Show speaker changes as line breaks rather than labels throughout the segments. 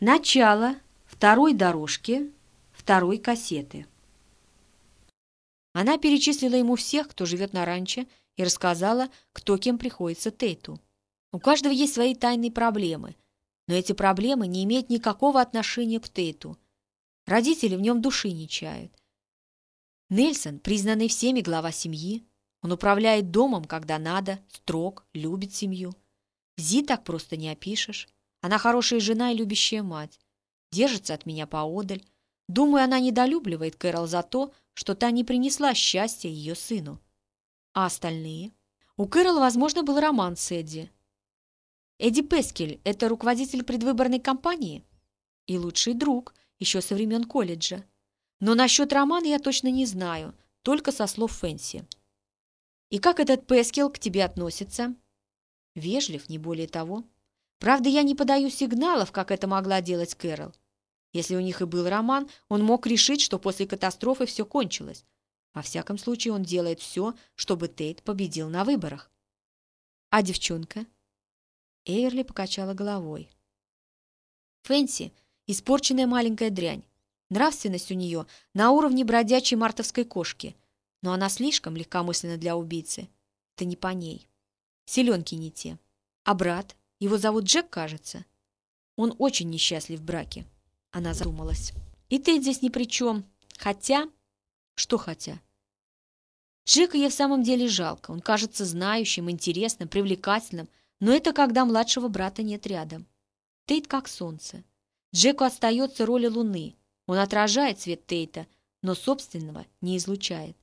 Начало второй дорожки второй кассеты. Она перечислила ему всех, кто живет на ранчо, и рассказала, кто кем приходится Тейту. У каждого есть свои тайные проблемы, но эти проблемы не имеют никакого отношения к Тейту. Родители в нем души не чают. Нельсон, признанный всеми глава семьи, он управляет домом, когда надо, строг, любит семью. Зи так просто не опишешь. Она хорошая жена и любящая мать. Держится от меня поодаль. Думаю, она недолюбливает Кэрол за то, что та не принесла счастья ее сыну. А остальные? У Кэрол, возможно, был роман с Эдди. Эдди Пескель – это руководитель предвыборной кампании и лучший друг еще со времен колледжа. Но насчет романа я точно не знаю, только со слов Фэнси. И как этот Пескел к тебе относится? Вежлив, не более того. Правда, я не подаю сигналов, как это могла делать Кэрол. Если у них и был роман, он мог решить, что после катастрофы все кончилось. Во всяком случае, он делает все, чтобы Тейт победил на выборах. А девчонка? Эйрли покачала головой. Фэнси – испорченная маленькая дрянь. Нравственность у нее на уровне бродячей мартовской кошки, но она слишком легкомысленна для убийцы. Это не по ней. Селенки не те. А брат? Его зовут Джек, кажется. Он очень несчастлив в браке. Она задумалась. И ты здесь ни при чем. Хотя... Что хотя? Джека ей в самом деле жалко. Он кажется знающим, интересным, привлекательным, но это когда младшего брата нет рядом. Тейт как солнце. Джеку остается роль луны. Он отражает свет Тейта, но собственного не излучает.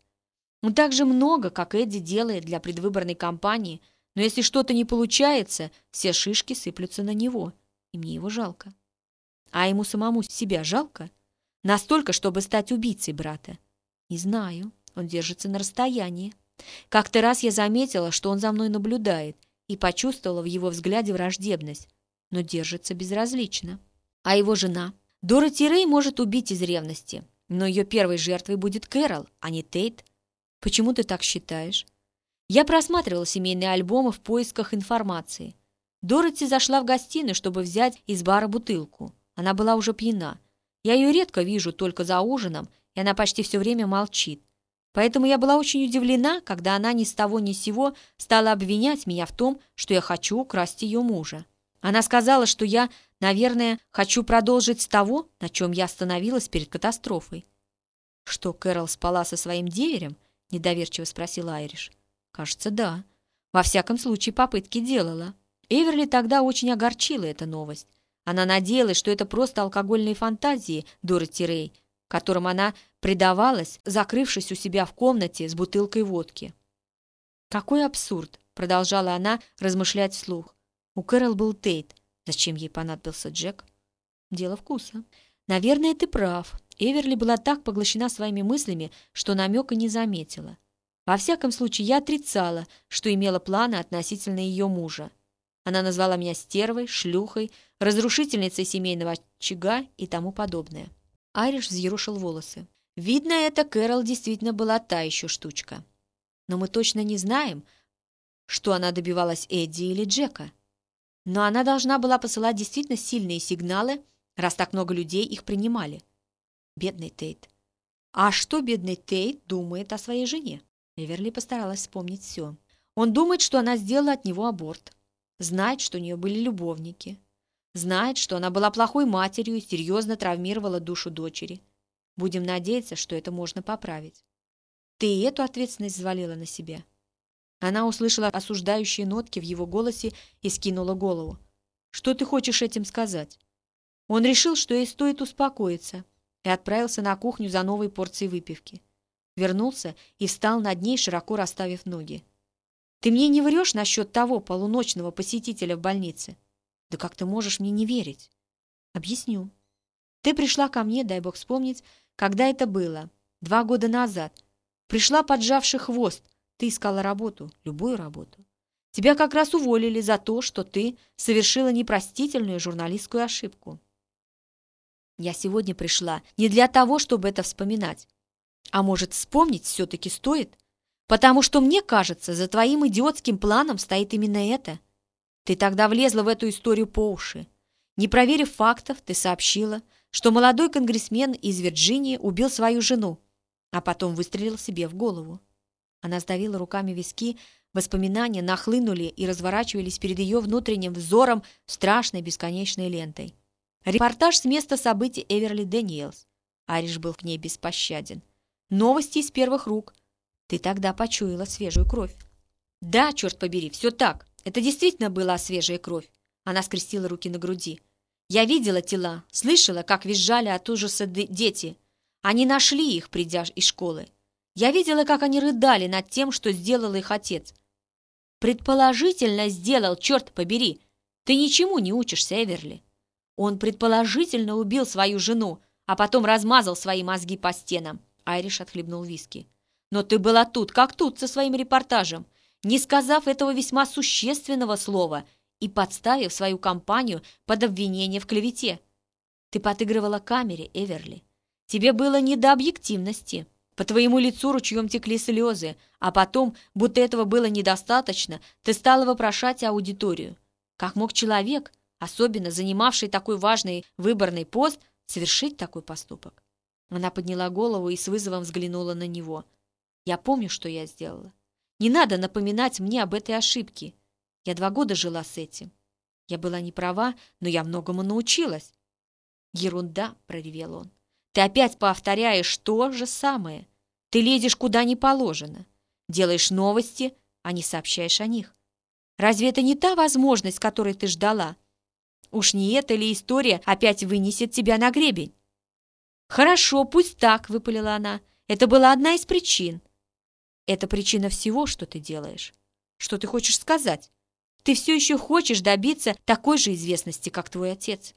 Он так же много, как Эдди делает для предвыборной кампании, но если что-то не получается, все шишки сыплются на него, и мне его жалко. А ему самому себя жалко? Настолько, чтобы стать убийцей брата? Не знаю, он держится на расстоянии. Как-то раз я заметила, что он за мной наблюдает, и почувствовала в его взгляде враждебность, но держится безразлично. А его жена? Дороти Рэй может убить из ревности, но ее первой жертвой будет Кэрол, а не Тейт. Почему ты так считаешь? Я просматривала семейные альбомы в поисках информации. Дороти зашла в гостиную, чтобы взять из бара бутылку. Она была уже пьяна. Я ее редко вижу только за ужином, и она почти все время молчит. Поэтому я была очень удивлена, когда она ни с того ни с сего стала обвинять меня в том, что я хочу украсть ее мужа. Она сказала, что я, наверное, хочу продолжить с того, на чем я остановилась перед катастрофой. «Что, Кэрол спала со своим деверем?» — недоверчиво спросил Айриш. Кажется, да. Во всяком случае, попытки делала. Эверли тогда очень огорчила эта новость. Она надеялась, что это просто алкогольные фантазии Дороти Рэй, которым она предавалась, закрывшись у себя в комнате с бутылкой водки. «Какой абсурд!» — продолжала она размышлять вслух. У Кэрол был Тейт. Зачем ей понадобился Джек? Дело вкуса. Наверное, ты прав. Эверли была так поглощена своими мыслями, что намека не заметила. Во всяком случае, я отрицала, что имела планы относительно ее мужа. Она назвала меня стервой, шлюхой, разрушительницей семейного очага и тому подобное. Айриш взъерушил волосы. Видно, эта Кэрол действительно была та еще штучка. Но мы точно не знаем, что она добивалась Эдди или Джека. Но она должна была посылать действительно сильные сигналы, раз так много людей их принимали. Бедный Тейт. А что бедный Тейт думает о своей жене? Эверли постаралась вспомнить все. Он думает, что она сделала от него аборт. Знает, что у нее были любовники. Знает, что она была плохой матерью и серьезно травмировала душу дочери. Будем надеяться, что это можно поправить. Ты и эту ответственность взвалила на себя. Она услышала осуждающие нотки в его голосе и скинула голову. «Что ты хочешь этим сказать?» Он решил, что ей стоит успокоиться, и отправился на кухню за новой порцией выпивки вернулся и встал над ней, широко расставив ноги. «Ты мне не врешь насчет того полуночного посетителя в больнице?» «Да как ты можешь мне не верить?» «Объясню. Ты пришла ко мне, дай бог вспомнить, когда это было, два года назад. Пришла, поджавший хвост. Ты искала работу, любую работу. Тебя как раз уволили за то, что ты совершила непростительную журналистскую ошибку. Я сегодня пришла не для того, чтобы это вспоминать. А может, вспомнить все-таки стоит? Потому что, мне кажется, за твоим идиотским планом стоит именно это. Ты тогда влезла в эту историю по уши. Не проверив фактов, ты сообщила, что молодой конгрессмен из Вирджинии убил свою жену, а потом выстрелил себе в голову. Она сдавила руками виски, воспоминания нахлынули и разворачивались перед ее внутренним взором страшной бесконечной лентой. Репортаж с места событий Эверли Дэниелс. Ариш был к ней беспощаден. Новости из первых рук. Ты тогда почуяла свежую кровь. Да, черт побери, все так. Это действительно была свежая кровь. Она скрестила руки на груди. Я видела тела, слышала, как визжали от ужаса дети. Они нашли их, придя из школы. Я видела, как они рыдали над тем, что сделал их отец. Предположительно сделал, черт побери. Ты ничему не учишься, Эверли. Он предположительно убил свою жену, а потом размазал свои мозги по стенам. Айриш отхлебнул виски. Но ты была тут, как тут, со своим репортажем, не сказав этого весьма существенного слова и подставив свою компанию под обвинение в клевете. Ты подыгрывала камере, Эверли. Тебе было не до объективности. По твоему лицу ручьем текли слезы, а потом, будто этого было недостаточно, ты стала вопрошать аудиторию. Как мог человек, особенно занимавший такой важный выборный пост, совершить такой поступок? Она подняла голову и с вызовом взглянула на него. «Я помню, что я сделала. Не надо напоминать мне об этой ошибке. Я два года жила с этим. Я была не права, но я многому научилась». «Ерунда!» — проревел он. «Ты опять повторяешь то же самое. Ты лезешь куда не положено. Делаешь новости, а не сообщаешь о них. Разве это не та возможность, которой ты ждала? Уж не эта ли история опять вынесет тебя на гребень? «Хорошо, пусть так», — выпалила она. «Это была одна из причин». «Это причина всего, что ты делаешь. Что ты хочешь сказать? Ты все еще хочешь добиться такой же известности, как твой отец.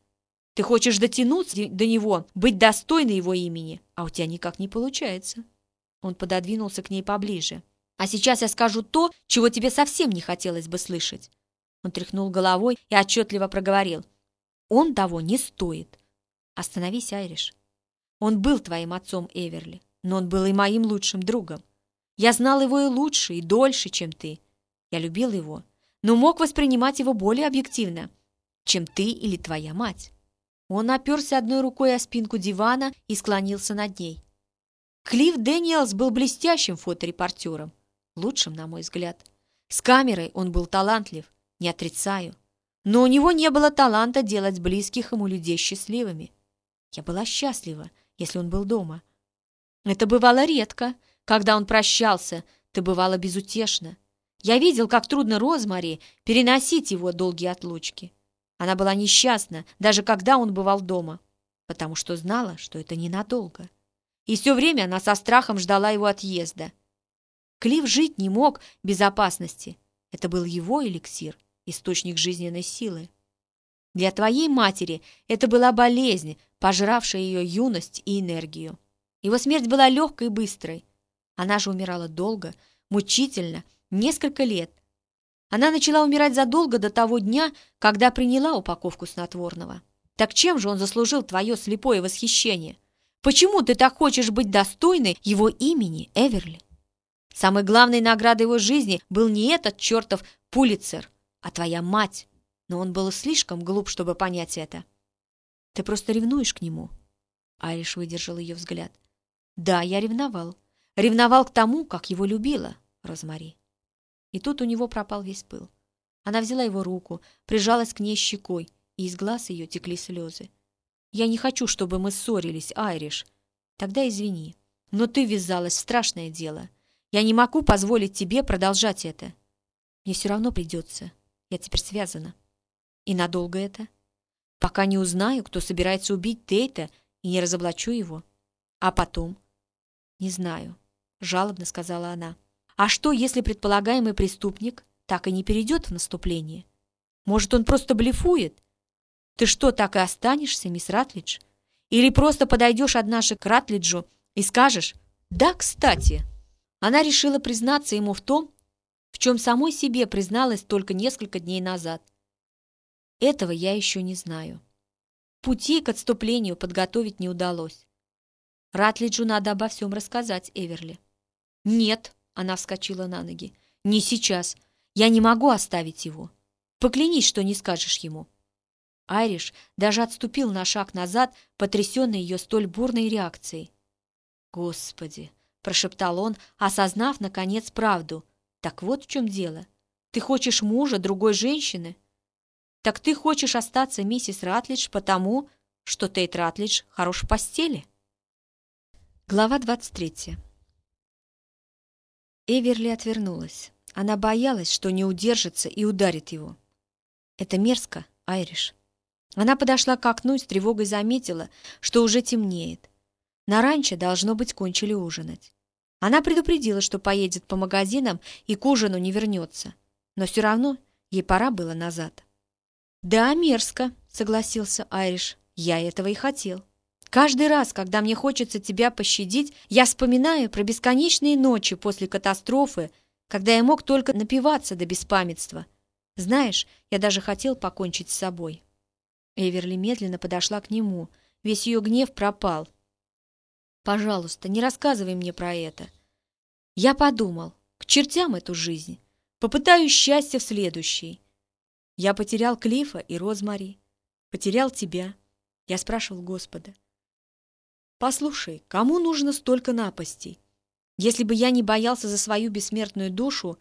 Ты хочешь дотянуться до него, быть достойной его имени, а у тебя никак не получается». Он пододвинулся к ней поближе. «А сейчас я скажу то, чего тебе совсем не хотелось бы слышать». Он тряхнул головой и отчетливо проговорил. «Он того не стоит. Остановись, Айриш. Он был твоим отцом, Эверли, но он был и моим лучшим другом. Я знал его и лучше, и дольше, чем ты. Я любил его, но мог воспринимать его более объективно, чем ты или твоя мать. Он оперся одной рукой о спинку дивана и склонился над ней. Клифф Дэниелс был блестящим фоторепортером, лучшим, на мой взгляд. С камерой он был талантлив, не отрицаю. Но у него не было таланта делать близких ему людей счастливыми. Я была счастлива, если он был дома. Это бывало редко. Когда он прощался, ты бывала безутешна. Я видел, как трудно Розмари переносить его долгие отлучки. Она была несчастна, даже когда он бывал дома, потому что знала, что это ненадолго. И все время она со страхом ждала его отъезда. Клифф жить не мог без опасности. Это был его эликсир, источник жизненной силы. Для твоей матери это была болезнь, пожравшая ее юность и энергию. Его смерть была легкой и быстрой. Она же умирала долго, мучительно, несколько лет. Она начала умирать задолго до того дня, когда приняла упаковку снотворного. Так чем же он заслужил твое слепое восхищение? Почему ты так хочешь быть достойной его имени, Эверли? Самой главной наградой его жизни был не этот чертов Пулицер, а твоя мать. Но он был слишком глуп, чтобы понять это. Ты просто ревнуешь к нему?» Айриш выдержал ее взгляд. «Да, я ревновал. Ревновал к тому, как его любила Розмари». И тут у него пропал весь пыл. Она взяла его руку, прижалась к ней щекой, и из глаз ее текли слезы. «Я не хочу, чтобы мы ссорились, Айриш. Тогда извини. Но ты ввязалась в страшное дело. Я не могу позволить тебе продолжать это. Мне все равно придется. Я теперь связана. И надолго это?» Пока не узнаю, кто собирается убить Тейта и не разоблачу его. А потом? Не знаю, жалобно сказала она. А что, если предполагаемый преступник так и не перейдет в наступление? Может, он просто блефует? Ты что, так и останешься, мисс Ратлидж? Или просто подойдешь однажды к Ратлиджу и скажешь «Да, кстати». Она решила признаться ему в том, в чем самой себе призналась только несколько дней назад. Этого я еще не знаю. Пути к отступлению подготовить не удалось. Ратлиджу надо обо всем рассказать Эверли. «Нет», — она вскочила на ноги, — «не сейчас. Я не могу оставить его. Поклянись, что не скажешь ему». Айриш даже отступил на шаг назад, потрясенный ее столь бурной реакцией. «Господи!» — прошептал он, осознав, наконец, правду. «Так вот в чем дело. Ты хочешь мужа другой женщины?» «Так ты хочешь остаться миссис Ратлидж потому, что Тейт Ратлидж хорош в постели?» Глава двадцать третья. Эверли отвернулась. Она боялась, что не удержится и ударит его. «Это мерзко, Айриш». Она подошла к окну и с тревогой заметила, что уже темнеет. На ранчо, должно быть, кончили ужинать. Она предупредила, что поедет по магазинам и к ужину не вернется. Но все равно ей пора было назад. «Да, мерзко», — согласился Айриш. «Я этого и хотел». Каждый раз, когда мне хочется тебя пощадить, я вспоминаю про бесконечные ночи после катастрофы, когда я мог только напиваться до беспамятства. Знаешь, я даже хотел покончить с собой. Эверли медленно подошла к нему. Весь ее гнев пропал. «Пожалуйста, не рассказывай мне про это». Я подумал, к чертям эту жизнь. Попытаюсь счастье в следующей. Я потерял Клифа и Розмари. Потерял тебя. Я спрашивал Господа. Послушай, кому нужно столько напастей? Если бы я не боялся за свою бессмертную душу,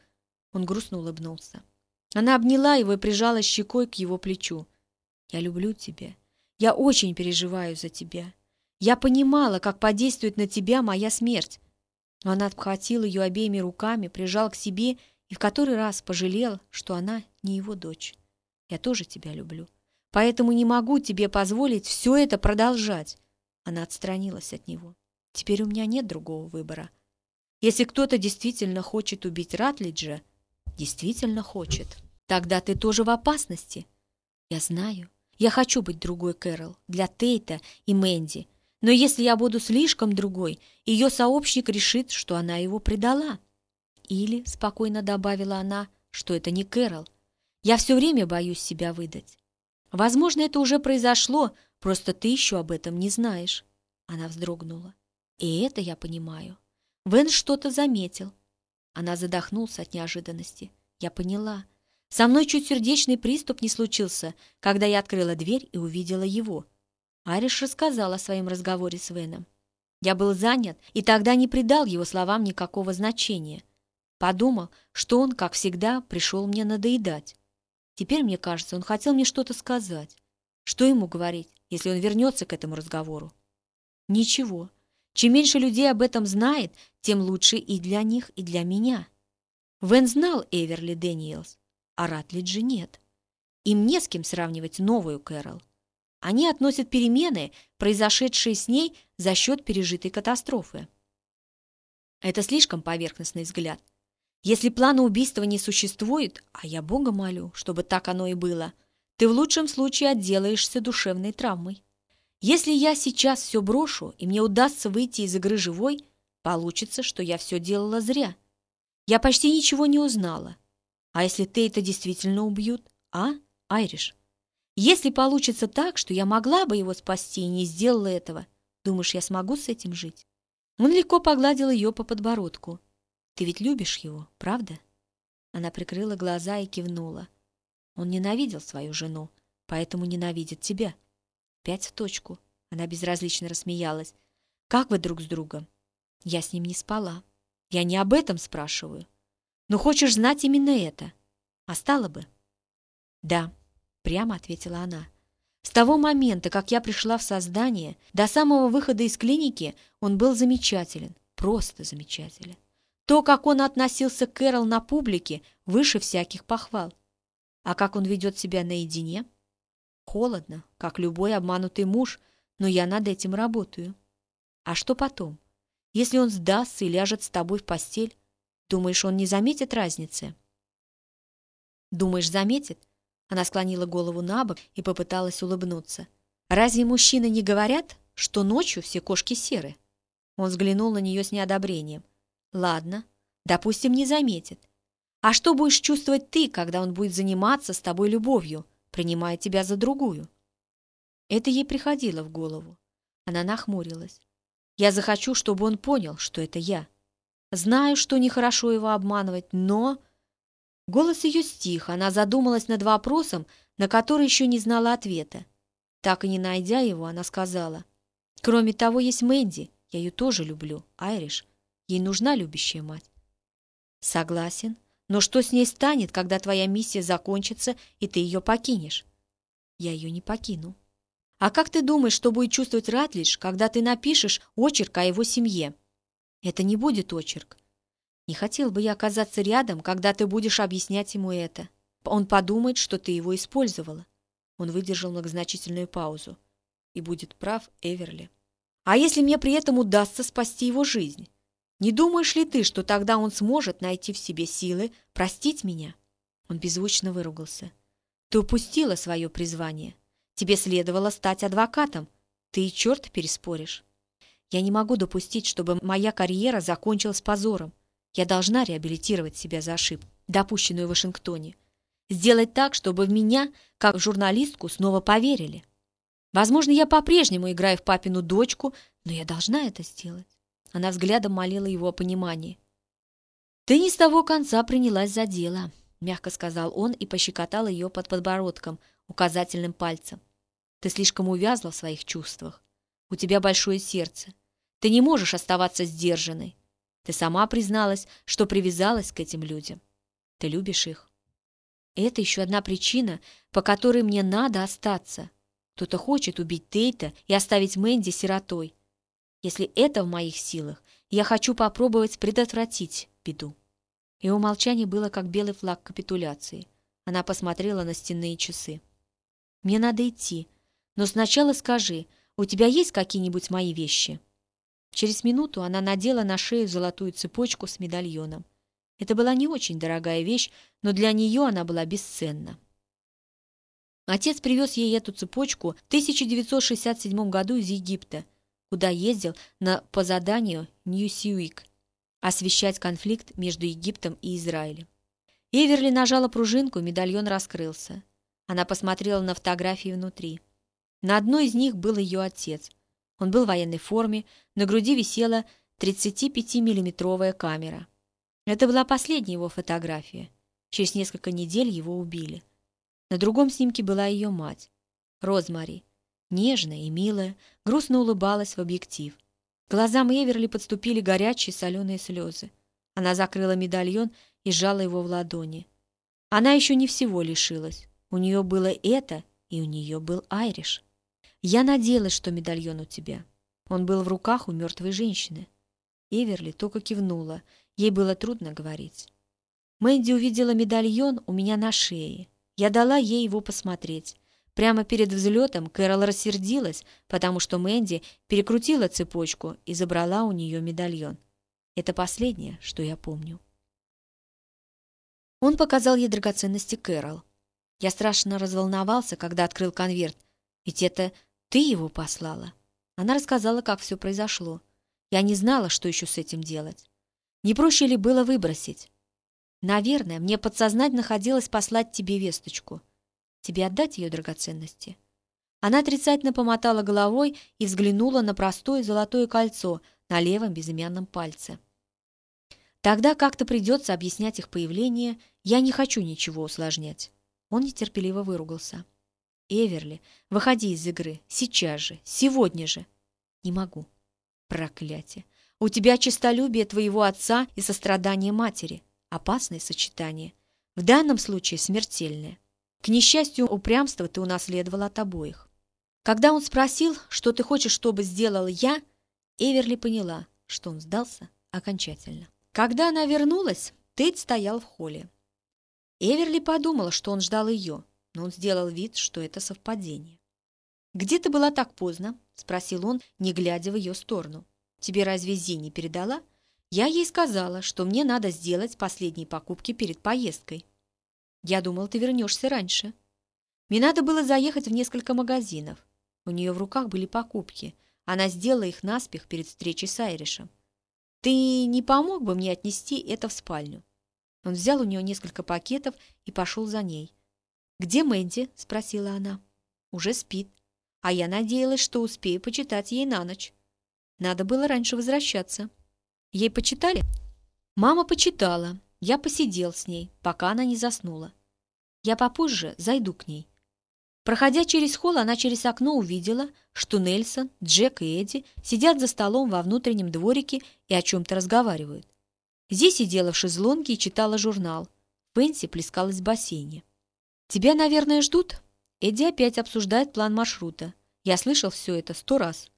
он грустно улыбнулся. Она обняла его и прижала щекой к его плечу. Я люблю тебя. Я очень переживаю за тебя. Я понимала, как подействует на тебя моя смерть. Но она обхватила ее обеими руками, прижал к себе и в который раз пожалел, что она не его дочь. Я тоже тебя люблю. Поэтому не могу тебе позволить все это продолжать. Она отстранилась от него. Теперь у меня нет другого выбора. Если кто-то действительно хочет убить Ратлиджа, действительно хочет, тогда ты тоже в опасности. Я знаю. Я хочу быть другой Кэрол для Тейта и Мэнди. Но если я буду слишком другой, ее сообщник решит, что она его предала. Или, спокойно добавила она, что это не Кэрол. Я все время боюсь себя выдать. Возможно, это уже произошло, Просто ты еще об этом не знаешь. Она вздрогнула. И это я понимаю. Вен что-то заметил. Она задохнулась от неожиданности. Я поняла. Со мной чуть сердечный приступ не случился, когда я открыла дверь и увидела его. Ариш рассказал о своем разговоре с Веном. Я был занят и тогда не придал его словам никакого значения. Подумал, что он, как всегда, пришел мне надоедать. Теперь, мне кажется, он хотел мне что-то сказать. Что ему говорить? если он вернется к этому разговору? Ничего. Чем меньше людей об этом знает, тем лучше и для них, и для меня. Ван знал Эверли Дэниелс, а Ратлиджи нет. Им не с кем сравнивать новую Кэрол. Они относят перемены, произошедшие с ней за счет пережитой катастрофы. Это слишком поверхностный взгляд. Если плана убийства не существует, а я Бога молю, чтобы так оно и было, ты в лучшем случае отделаешься душевной травмой. Если я сейчас все брошу, и мне удастся выйти из игры живой, получится, что я все делала зря. Я почти ничего не узнала. А если ты это действительно убьют, а, Айриш? Если получится так, что я могла бы его спасти и не сделала этого, думаешь, я смогу с этим жить? Он легко погладил ее по подбородку. Ты ведь любишь его, правда? Она прикрыла глаза и кивнула. Он ненавидел свою жену, поэтому ненавидит тебя. Пять в точку. Она безразлично рассмеялась. Как вы друг с другом? Я с ним не спала. Я не об этом спрашиваю. Но хочешь знать именно это? А стало бы? Да, прямо ответила она. С того момента, как я пришла в создание, до самого выхода из клиники он был замечателен, просто замечателен. То, как он относился к Кэрол на публике, выше всяких похвал. А как он ведет себя наедине? Холодно, как любой обманутый муж, но я над этим работаю. А что потом? Если он сдастся и ляжет с тобой в постель, думаешь, он не заметит разницы? Думаешь, заметит? Она склонила голову на бок и попыталась улыбнуться. Разве мужчины не говорят, что ночью все кошки серы? Он взглянул на нее с неодобрением. Ладно, допустим, не заметит. А что будешь чувствовать ты, когда он будет заниматься с тобой любовью, принимая тебя за другую? Это ей приходило в голову. Она нахмурилась. Я захочу, чтобы он понял, что это я. Знаю, что нехорошо его обманывать, но... Голос ее стих, она задумалась над вопросом, на который еще не знала ответа. Так и не найдя его, она сказала, «Кроме того, есть Мэнди. Я ее тоже люблю, Айриш. Ей нужна любящая мать». «Согласен. Но что с ней станет, когда твоя миссия закончится, и ты ее покинешь?» «Я ее не покину». «А как ты думаешь, что будет чувствовать Ратлидж, когда ты напишешь очерк о его семье?» «Это не будет очерк. Не хотел бы я оказаться рядом, когда ты будешь объяснять ему это. Он подумает, что ты его использовала». Он выдержал многозначительную паузу. И будет прав Эверли. «А если мне при этом удастся спасти его жизнь? Не думаешь ли ты, что тогда он сможет найти в себе силы простить меня?» Он беззвучно выругался. «Ты упустила свое призвание. Тебе следовало стать адвокатом. Ты и черт переспоришь. Я не могу допустить, чтобы моя карьера закончилась позором. Я должна реабилитировать себя за ошибку, допущенную в Вашингтоне. Сделать так, чтобы в меня, как журналистку, снова поверили. Возможно, я по-прежнему играю в папину дочку, но я должна это сделать. Она взглядом молила его о понимании. «Ты не с того конца принялась за дело», — мягко сказал он и пощекотал ее под подбородком указательным пальцем. «Ты слишком увязла в своих чувствах. У тебя большое сердце. Ты не можешь оставаться сдержанной. Ты сама призналась, что привязалась к этим людям. Ты любишь их. Это еще одна причина, по которой мне надо остаться. Кто-то хочет убить Тейта и оставить Мэнди сиротой. Если это в моих силах, я хочу попробовать предотвратить беду. Его молчание было как белый флаг капитуляции. Она посмотрела на стенные часы. «Мне надо идти, но сначала скажи, у тебя есть какие-нибудь мои вещи?» Через минуту она надела на шею золотую цепочку с медальоном. Это была не очень дорогая вещь, но для нее она была бесценна. Отец привез ей эту цепочку в 1967 году из Египта, куда ездил на, по заданию Ньюсьюик освещать конфликт между Египтом и Израилем. Эверли нажала пружинку, медальон раскрылся. Она посмотрела на фотографии внутри. На одной из них был ее отец – он был в военной форме, на груди висела 35-миллиметровая камера. Это была последняя его фотография. Через несколько недель его убили. На другом снимке была ее мать, Розмари, нежная и милая, грустно улыбалась в объектив. Глазам Эверли подступили горячие соленые слезы. Она закрыла медальон и сжала его в ладони. Она еще не всего лишилась. У нее было это, и у нее был Айриш. Я надеялась, что медальон у тебя. Он был в руках у мертвой женщины. Эверли только кивнула. Ей было трудно говорить. Мэнди увидела медальон у меня на шее. Я дала ей его посмотреть. Прямо перед взлетом Кэрол рассердилась, потому что Мэнди перекрутила цепочку и забрала у нее медальон. Это последнее, что я помню. Он показал ей драгоценности Кэрол. Я страшно разволновался, когда открыл конверт, ведь это ты его послала. Она рассказала, как все произошло. Я не знала, что еще с этим делать. Не проще ли было выбросить? Наверное, мне подсознательно хотелось послать тебе весточку. Тебе отдать ее драгоценности? Она отрицательно помотала головой и взглянула на простое золотое кольцо на левом безымянном пальце. Тогда как-то придется объяснять их появление. Я не хочу ничего усложнять. Он нетерпеливо выругался. Эверли, выходи из игры. Сейчас же. Сегодня же. Не могу. Проклятие. У тебя честолюбие твоего отца и сострадание матери. Опасное сочетание. В данном случае смертельное. К несчастью, упрямство ты унаследовала от обоих. Когда он спросил, что ты хочешь, чтобы сделал я, Эверли поняла, что он сдался окончательно. Когда она вернулась, Тейт стоял в холле. Эверли подумала, что он ждал ее но он сделал вид, что это совпадение. «Где ты была так поздно?» — спросил он, не глядя в ее сторону. «Тебе разве Зи передала?» «Я ей сказала, что мне надо сделать последние покупки перед поездкой». «Я думал, ты вернешься раньше». Мне надо было заехать в несколько магазинов. У нее в руках были покупки. Она сделала их наспех перед встречей с Айришем. «Ты не помог бы мне отнести это в спальню?» Он взял у нее несколько пакетов и пошел за ней. «Где Мэнди?» — спросила она. «Уже спит. А я надеялась, что успею почитать ей на ночь. Надо было раньше возвращаться. Ей почитали?» «Мама почитала. Я посидел с ней, пока она не заснула. Я попозже зайду к ней. Проходя через холл, она через окно увидела, что Нельсон, Джек и Эдди сидят за столом во внутреннем дворике и о чем-то разговаривают. Зи сидела в шезлонге и читала журнал. Пенси плескалась в бассейне. «Тебя, наверное, ждут?» Эдди опять обсуждает план маршрута. Я слышал все это сто раз.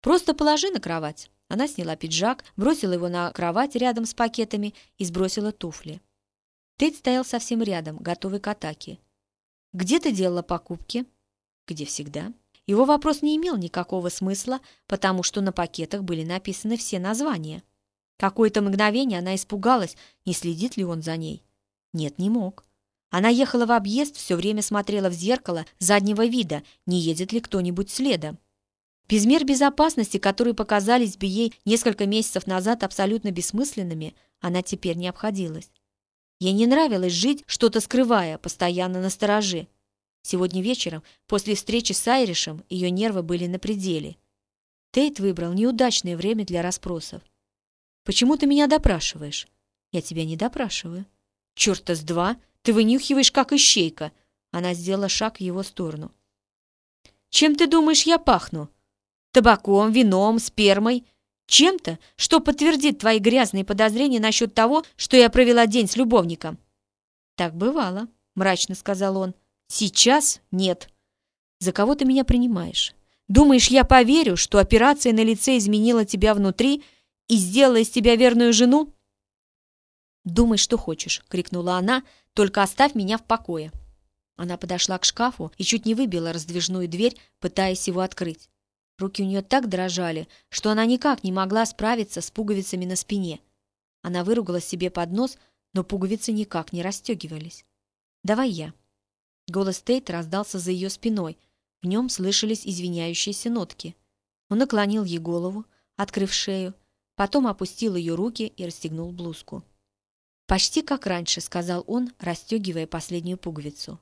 «Просто положи на кровать». Она сняла пиджак, бросила его на кровать рядом с пакетами и сбросила туфли. Тейт стоял совсем рядом, готовый к атаке. «Где ты делала покупки?» «Где всегда». Его вопрос не имел никакого смысла, потому что на пакетах были написаны все названия. Какое-то мгновение она испугалась, не следит ли он за ней. Нет, не мог. Она ехала в объезд, все время смотрела в зеркало заднего вида, не едет ли кто-нибудь следом. Без мер безопасности, которые показались бы ей несколько месяцев назад абсолютно бессмысленными, она теперь не обходилась. Ей не нравилось жить, что-то скрывая, постоянно на стороже. Сегодня вечером, после встречи с Айришем, ее нервы были на пределе. Тейт выбрал неудачное время для расспросов. «Почему ты меня допрашиваешь?» «Я тебя не допрашиваю». «Черта с два! Ты вынюхиваешь, как ищейка!» Она сделала шаг в его сторону. «Чем ты думаешь, я пахну?» Табаком, вином, спермой, чем-то, что подтвердит твои грязные подозрения насчет того, что я провела день с любовником». «Так бывало», — мрачно сказал он. «Сейчас нет». «За кого ты меня принимаешь? Думаешь, я поверю, что операция на лице изменила тебя внутри и сделала из тебя верную жену?» «Думай, что хочешь», — крикнула она, — «только оставь меня в покое». Она подошла к шкафу и чуть не выбила раздвижную дверь, пытаясь его открыть. Руки у нее так дрожали, что она никак не могла справиться с пуговицами на спине. Она выругала себе под нос, но пуговицы никак не расстегивались. «Давай я». Голос Тейт раздался за ее спиной. В нем слышались извиняющиеся нотки. Он наклонил ей голову, открыв шею, потом опустил ее руки и расстегнул блузку. «Почти как раньше», — сказал он, расстегивая последнюю пуговицу.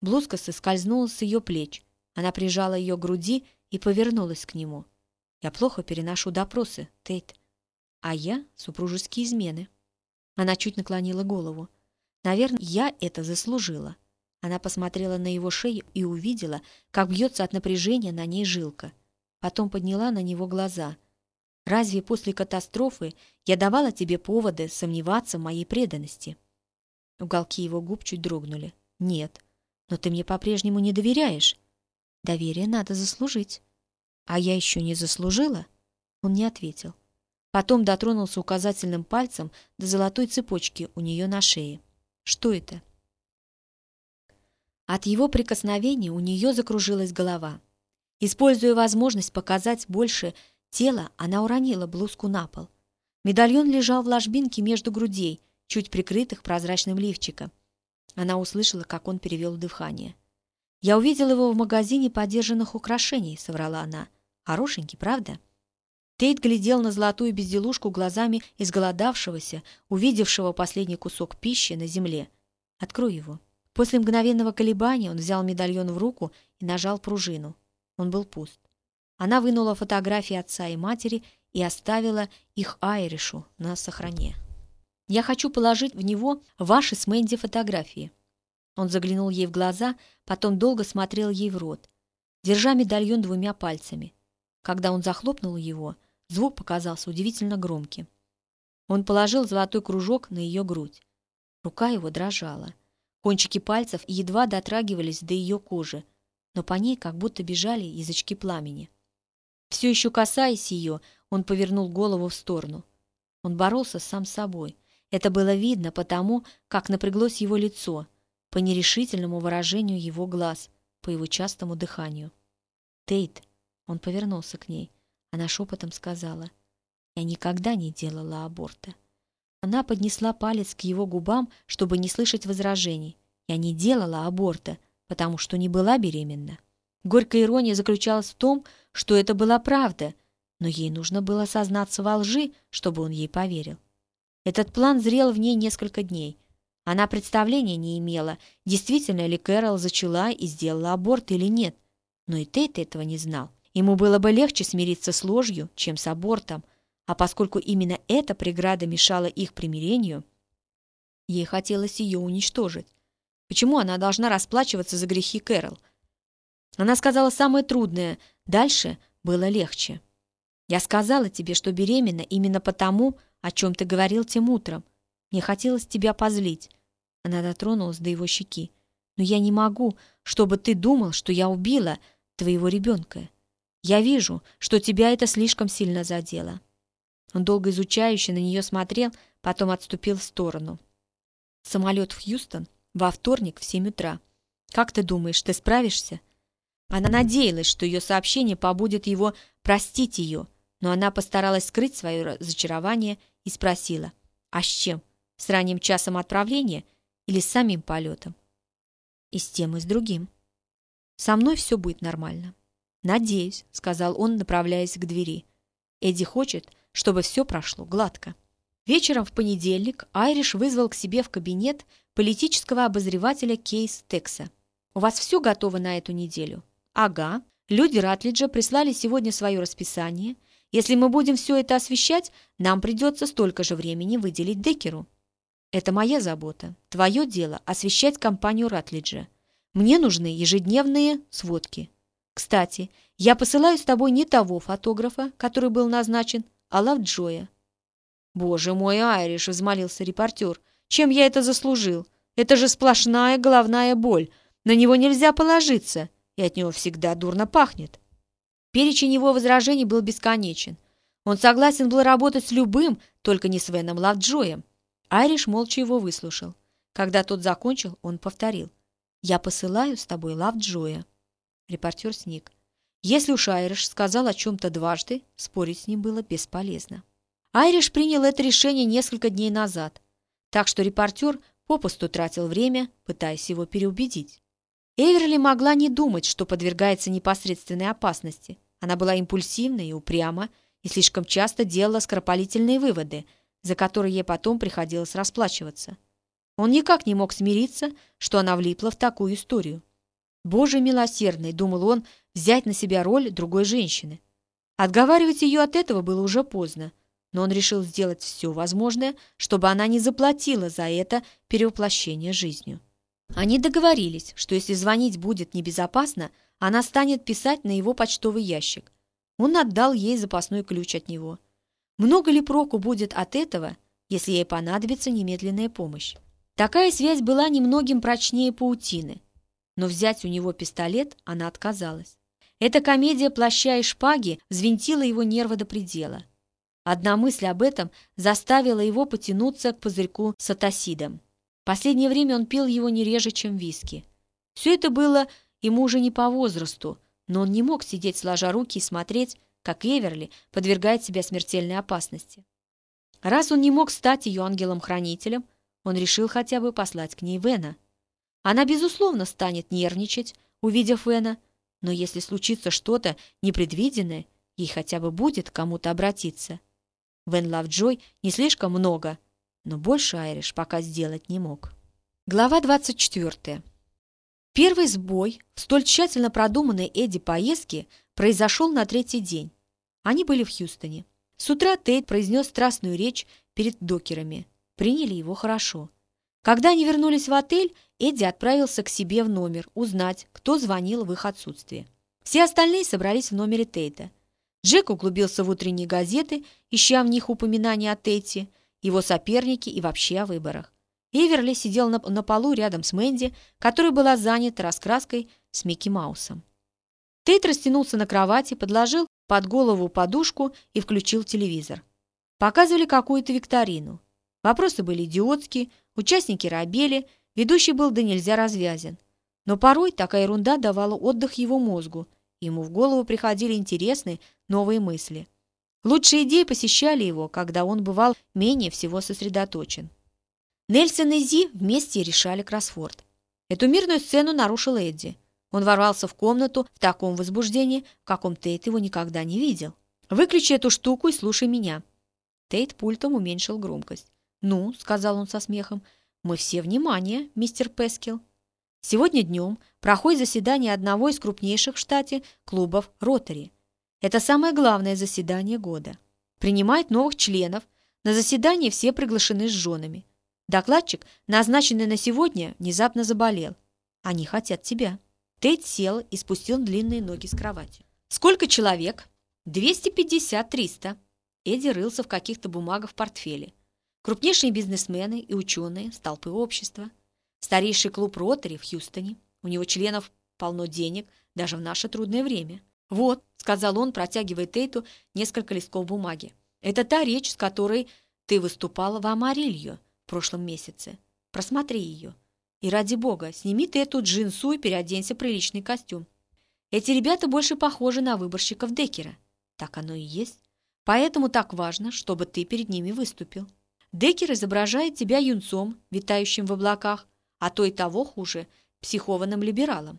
Блузка соскользнула с ее плеч. Она прижала ее к груди и повернулась к нему. «Я плохо переношу допросы, Тейт. А я — супружеские измены». Она чуть наклонила голову. «Наверное, я это заслужила». Она посмотрела на его шею и увидела, как бьется от напряжения на ней жилка. Потом подняла на него глаза. «Разве после катастрофы я давала тебе поводы сомневаться в моей преданности?» Уголки его губ чуть дрогнули. «Нет. Но ты мне по-прежнему не доверяешь?» Доверие надо заслужить. А я еще не заслужила? Он не ответил. Потом дотронулся указательным пальцем до золотой цепочки у нее на шее. Что это? От его прикосновения у нее закружилась голова. Используя возможность показать больше тела, она уронила блузку на пол. Медальон лежал в ложбинке между грудей, чуть прикрытых прозрачным лифчиком. Она услышала, как он перевел дыхание. «Я увидела его в магазине подержанных украшений», — соврала она. «Хорошенький, правда?» Тейт глядел на золотую безделушку глазами изголодавшегося, увидевшего последний кусок пищи на земле. «Открой его». После мгновенного колебания он взял медальон в руку и нажал пружину. Он был пуст. Она вынула фотографии отца и матери и оставила их Айришу на сохране. «Я хочу положить в него ваши с Мэнди фотографии», он заглянул ей в глаза, потом долго смотрел ей в рот, держа медальон двумя пальцами. Когда он захлопнул его, звук показался удивительно громким. Он положил золотой кружок на ее грудь. Рука его дрожала. Кончики пальцев едва дотрагивались до ее кожи, но по ней как будто бежали язычки пламени. Все еще касаясь ее, он повернул голову в сторону. Он боролся сам с собой. Это было видно потому, как напряглось его лицо — по нерешительному выражению его глаз, по его частому дыханию. «Тейт!» — он повернулся к ней. Она шепотом сказала. «Я никогда не делала аборта». Она поднесла палец к его губам, чтобы не слышать возражений. «Я не делала аборта, потому что не была беременна». Горькая ирония заключалась в том, что это была правда, но ей нужно было сознаться во лжи, чтобы он ей поверил. Этот план зрел в ней несколько дней — она представления не имела, действительно ли Кэрол зачала и сделала аборт или нет. Но и Тейт этого не знал. Ему было бы легче смириться с ложью, чем с абортом. А поскольку именно эта преграда мешала их примирению, ей хотелось ее уничтожить. Почему она должна расплачиваться за грехи Кэрол? Она сказала самое трудное, дальше было легче. Я сказала тебе, что беременна именно потому, о чем ты говорил тем утром. Мне хотелось тебя позлить. Она дотронулась до его щеки. Но я не могу, чтобы ты думал, что я убила твоего ребенка. Я вижу, что тебя это слишком сильно задело. Он долго изучающе на нее смотрел, потом отступил в сторону. Самолет в Хьюстон во вторник в семь утра. Как ты думаешь, ты справишься? Она надеялась, что ее сообщение побудет его простить ее, но она постаралась скрыть свое разочарование и спросила, а с чем? С ранним часом отправления или с самим полетом? И с тем, и с другим. Со мной все будет нормально. «Надеюсь», — сказал он, направляясь к двери. Эдди хочет, чтобы все прошло гладко. Вечером в понедельник Айриш вызвал к себе в кабинет политического обозревателя Кейс Текса. «У вас все готово на эту неделю?» «Ага. Люди Ратлиджа прислали сегодня свое расписание. Если мы будем все это освещать, нам придется столько же времени выделить Декеру». «Это моя забота. Твое дело – освещать компанию Ратлиджа. Мне нужны ежедневные сводки. Кстати, я посылаю с тобой не того фотографа, который был назначен, а Лавджоя». «Боже мой, Айриш!» – взмолился репортер. «Чем я это заслужил? Это же сплошная головная боль. На него нельзя положиться, и от него всегда дурно пахнет». Перечень его возражений был бесконечен. Он согласен был работать с любым, только не с Веном Лавджоем. Айриш молча его выслушал. Когда тот закончил, он повторил. «Я посылаю с тобой Лавджоя». Репортер сник. Если уж Айриш сказал о чем-то дважды, спорить с ним было бесполезно. Айриш принял это решение несколько дней назад, так что репортер попусту тратил время, пытаясь его переубедить. Эверли могла не думать, что подвергается непосредственной опасности. Она была импульсивна и упряма, и слишком часто делала скоропалительные выводы, за которые ей потом приходилось расплачиваться. Он никак не мог смириться, что она влипла в такую историю. «Боже милосердный», — думал он, — взять на себя роль другой женщины. Отговаривать ее от этого было уже поздно но он решил сделать все возможное, чтобы она не заплатила за это перевоплощение жизнью. Они договорились, что если звонить будет небезопасно, она станет писать на его почтовый ящик. Он отдал ей запасной ключ от него. Много ли проку будет от этого, если ей понадобится немедленная помощь? Такая связь была немногим прочнее паутины, но взять у него пистолет она отказалась. Эта комедия плаща и шпаги взвинтила его нервы до предела. Одна мысль об этом заставила его потянуться к пузырьку с атосидом. Последнее время он пил его не реже, чем виски. Все это было ему уже не по возрасту, но он не мог сидеть сложа руки и смотреть, как Эверли подвергает себя смертельной опасности. Раз он не мог стать ее ангелом-хранителем, он решил хотя бы послать к ней Вена. Она, безусловно, станет нервничать, увидев Вена, но если случится что-то непредвиденное, ей хотя бы будет кому-то обратиться. Вен Лавджой не слишком много, но больше Айриш пока сделать не мог. Глава 24. Первый сбой в столь тщательно продуманной Эдди поездке произошел на третий день. Они были в Хьюстоне. С утра Тейт произнес страстную речь перед докерами. Приняли его хорошо. Когда они вернулись в отель, Эдди отправился к себе в номер узнать, кто звонил в их отсутствие. Все остальные собрались в номере Тейта. Джек углубился в утренние газеты, ища в них упоминания о Тетти, его сопернике и вообще о выборах. Эверли сидел на, на полу рядом с Мэнди, которая была занята раскраской с Микки Маусом. Тейт растянулся на кровати, подложил под голову подушку и включил телевизор. Показывали какую-то викторину. Вопросы были идиотские, участники робели, ведущий был да нельзя развязен. Но порой такая ерунда давала отдых его мозгу – Ему в голову приходили интересные новые мысли. Лучшие идеи посещали его, когда он бывал менее всего сосредоточен. Нельсон и Зи вместе решали кроссворд. Эту мирную сцену нарушил Эдди. Он ворвался в комнату в таком возбуждении, в каком Тейт его никогда не видел. «Выключи эту штуку и слушай меня». Тейт пультом уменьшил громкость. «Ну», — сказал он со смехом, — «мы все внимание, мистер Пескил». Сегодня днем проходит заседание одного из крупнейших в штате клубов «Ротари». Это самое главное заседание года. Принимает новых членов. На заседание все приглашены с женами. Докладчик, назначенный на сегодня, внезапно заболел. Они хотят тебя. Тейт сел и спустил длинные ноги с кровати. «Сколько человек?» «250-300». Эдди рылся в каких-то бумагах в портфеле. Крупнейшие бизнесмены и ученые с толпы общества. Старейший клуб Ротари в Хьюстоне. У него членов полно денег, даже в наше трудное время. «Вот», — сказал он, протягивая Тейту несколько листков бумаги. «Это та речь, с которой ты выступала в Амарилью в прошлом месяце. Просмотри ее. И ради бога, сними ты эту джинсу и переоденься в приличный костюм. Эти ребята больше похожи на выборщиков Деккера. Так оно и есть. Поэтому так важно, чтобы ты перед ними выступил. Деккер изображает тебя юнцом, витающим в облаках, а то и того хуже, психованным либералом.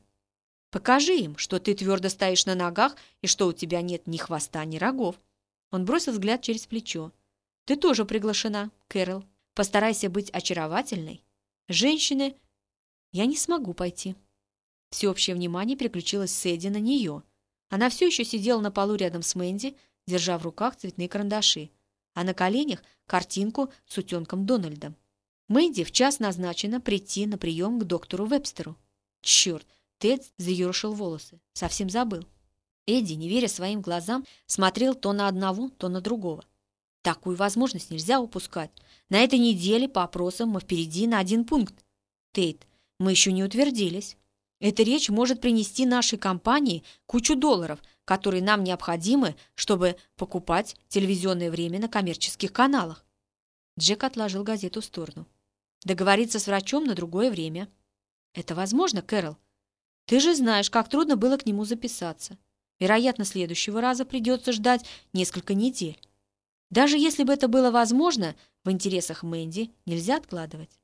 Покажи им, что ты твердо стоишь на ногах и что у тебя нет ни хвоста, ни рогов. Он бросил взгляд через плечо. Ты тоже приглашена, Кэрол. Постарайся быть очаровательной. Женщины... Я не смогу пойти. Всеобщее внимание переключилось с Эдди на нее. Она все еще сидела на полу рядом с Мэнди, держа в руках цветные карандаши, а на коленях картинку с утенком Дональдом. Мэнди в час назначено прийти на прием к доктору Вебстеру. Черт, Тед заерошил волосы. Совсем забыл. Эдди, не веря своим глазам, смотрел то на одного, то на другого. Такую возможность нельзя упускать. На этой неделе по опросам мы впереди на один пункт. Тейт, мы еще не утвердились. Эта речь может принести нашей компании кучу долларов, которые нам необходимы, чтобы покупать телевизионное время на коммерческих каналах. Джек отложил газету в сторону. Договориться с врачом на другое время. Это возможно, Кэрол? Ты же знаешь, как трудно было к нему записаться. Вероятно, следующего раза придется ждать несколько недель. Даже если бы это было возможно, в интересах Мэнди нельзя откладывать.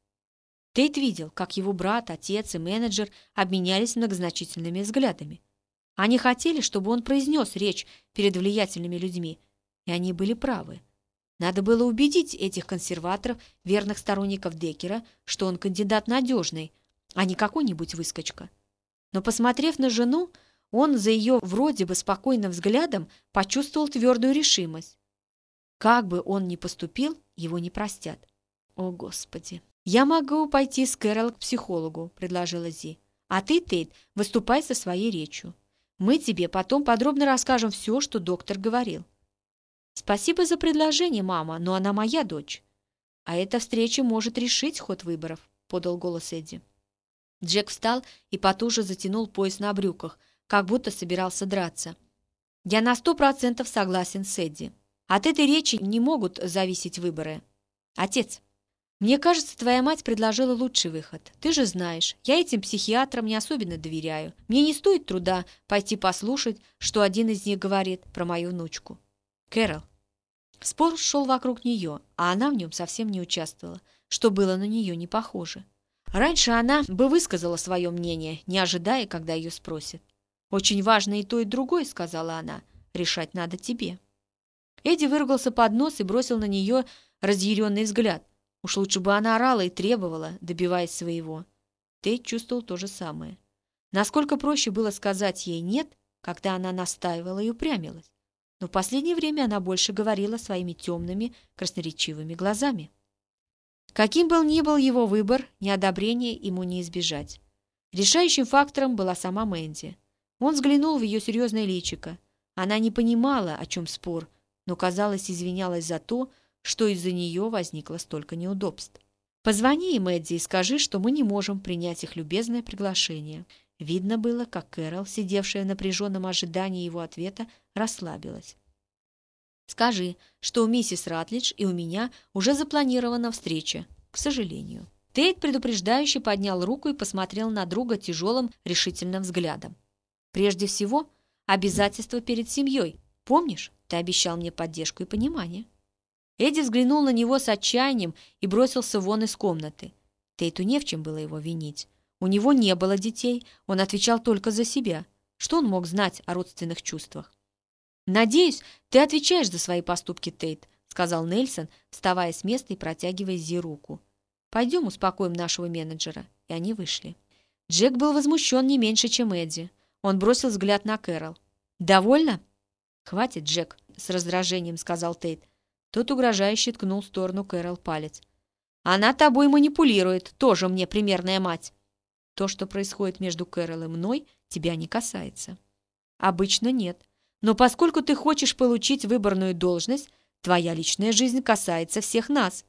Тейт видел, как его брат, отец и менеджер обменялись многозначительными взглядами. Они хотели, чтобы он произнес речь перед влиятельными людьми, и они были правы. Надо было убедить этих консерваторов, верных сторонников Деккера, что он кандидат надежный, а не какой-нибудь выскочка. Но, посмотрев на жену, он за ее вроде бы спокойным взглядом почувствовал твердую решимость. Как бы он ни поступил, его не простят. О, Господи! «Я могу пойти с Кэрол к психологу», — предложила Зи. «А ты, Тейт, выступай со своей речью. Мы тебе потом подробно расскажем все, что доктор говорил». «Спасибо за предложение, мама, но она моя дочь». «А эта встреча может решить ход выборов», — подал голос Эдди. Джек встал и потуже затянул пояс на брюках, как будто собирался драться. «Я на сто процентов согласен с Эдди. От этой речи не могут зависеть выборы. Отец, мне кажется, твоя мать предложила лучший выход. Ты же знаешь, я этим психиатрам не особенно доверяю. Мне не стоит труда пойти послушать, что один из них говорит про мою внучку. Кэрол». Спор шел вокруг нее, а она в нем совсем не участвовала, что было на нее не похоже. Раньше она бы высказала свое мнение, не ожидая, когда ее спросят. «Очень важно и то, и другое», — сказала она. «Решать надо тебе». Эдди выругался под нос и бросил на нее разъяренный взгляд. Уж лучше бы она орала и требовала, добиваясь своего. Тейт чувствовал то же самое. Насколько проще было сказать ей «нет», когда она настаивала и упрямилась. Но в последнее время она больше говорила своими темными, красноречивыми глазами. Каким был ни был его выбор, неодобрения ему не избежать. Решающим фактором была сама Мэнди. Он взглянул в ее серьезное личико. Она не понимала, о чем спор, но, казалось, извинялась за то, что из-за нее возникло столько неудобств. «Позвони им, Эдди, и скажи, что мы не можем принять их любезное приглашение». Видно было, как Кэрол, сидевшая в напряженном ожидании его ответа, расслабилась. Скажи, что у миссис Ратлидж и у меня уже запланирована встреча, к сожалению». Тейт предупреждающе поднял руку и посмотрел на друга тяжелым, решительным взглядом. «Прежде всего, обязательства перед семьей. Помнишь, ты обещал мне поддержку и понимание?» Эдди взглянул на него с отчаянием и бросился вон из комнаты. Тейту не в чем было его винить. У него не было детей, он отвечал только за себя. Что он мог знать о родственных чувствах? «Надеюсь, ты отвечаешь за свои поступки, Тейт», — сказал Нельсон, вставая с места и протягивая Зи руку. «Пойдем успокоим нашего менеджера». И они вышли. Джек был возмущен не меньше, чем Эдди. Он бросил взгляд на Кэрол. «Довольно?» «Хватит, Джек», — с раздражением сказал Тейт. Тот угрожающе ткнул в сторону Кэрол палец. «Она тобой манипулирует, тоже мне примерная мать». То, что происходит между Кэрол и мной, тебя не касается. Обычно нет. Но поскольку ты хочешь получить выборную должность, твоя личная жизнь касается всех нас.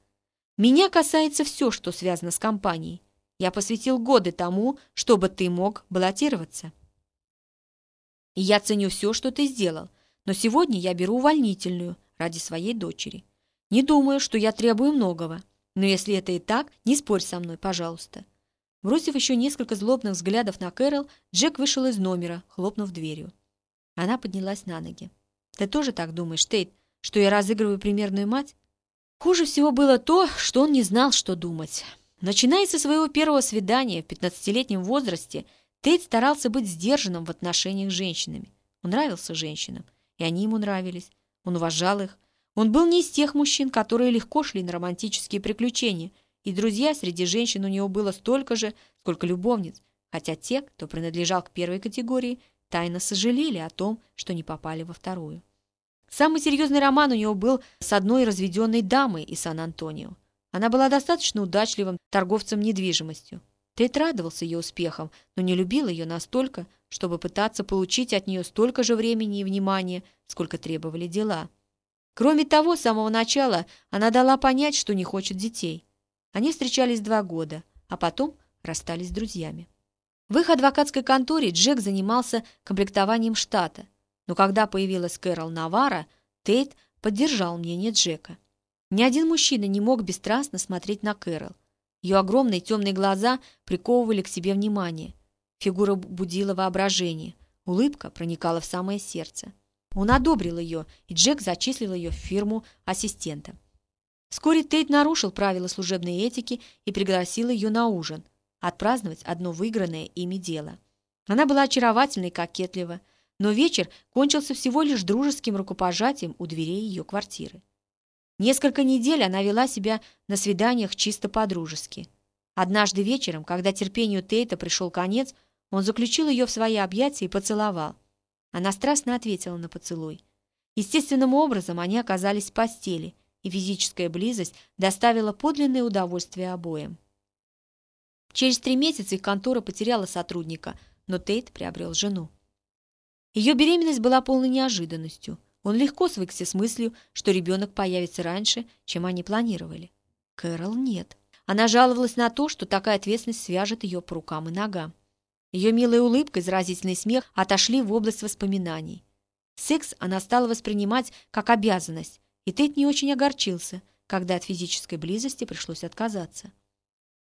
Меня касается все, что связано с компанией. Я посвятил годы тому, чтобы ты мог баллотироваться. Я ценю все, что ты сделал, но сегодня я беру увольнительную ради своей дочери. Не думаю, что я требую многого, но если это и так, не спорь со мной, пожалуйста». Бросив еще несколько злобных взглядов на Кэрол, Джек вышел из номера, хлопнув дверью. Она поднялась на ноги. «Ты тоже так думаешь, Тейт, что я разыгрываю примерную мать?» Хуже всего было то, что он не знал, что думать. Начиная со своего первого свидания в 15-летнем возрасте, Тейт старался быть сдержанным в отношениях с женщинами. Он нравился женщинам, и они ему нравились. Он уважал их. Он был не из тех мужчин, которые легко шли на романтические приключения, и друзья среди женщин у него было столько же, сколько любовниц, хотя те, кто принадлежал к первой категории, тайно сожалели о том, что не попали во вторую. Самый серьезный роман у него был с одной разведенной дамой из Сан-Антонио. Она была достаточно удачливым торговцем недвижимостью. Тейт радовался ее успехам, но не любил ее настолько, чтобы пытаться получить от нее столько же времени и внимания, сколько требовали дела. Кроме того, с самого начала она дала понять, что не хочет детей. Они встречались два года, а потом расстались с друзьями. В их адвокатской конторе Джек занимался комплектованием штата, но когда появилась Кэрол Навара, Тейт поддержал мнение Джека. Ни один мужчина не мог бесстрастно смотреть на Кэрол. Ее огромные темные глаза приковывали к себе внимание. Фигура будила воображение. Улыбка проникала в самое сердце. Он одобрил ее, и Джек зачислил ее в фирму ассистента. Вскоре Тейт нарушил правила служебной этики и пригласил ее на ужин, отпраздновать одно выигранное ими дело. Она была очаровательна и кокетлива, но вечер кончился всего лишь дружеским рукопожатием у дверей ее квартиры. Несколько недель она вела себя на свиданиях чисто по-дружески. Однажды вечером, когда терпению Тейта пришел конец, он заключил ее в свои объятия и поцеловал. Она страстно ответила на поцелуй. Естественным образом они оказались в постели, и физическая близость доставила подлинное удовольствие обоим. Через три месяца их контора потеряла сотрудника, но Тейт приобрел жену. Ее беременность была полной неожиданностью – он легко свыкся с мыслью, что ребенок появится раньше, чем они планировали. Кэрол нет. Она жаловалась на то, что такая ответственность свяжет ее по рукам и ногам. Ее милая улыбка и заразительный смех отошли в область воспоминаний. Секс она стала воспринимать как обязанность, и Тейт не очень огорчился, когда от физической близости пришлось отказаться.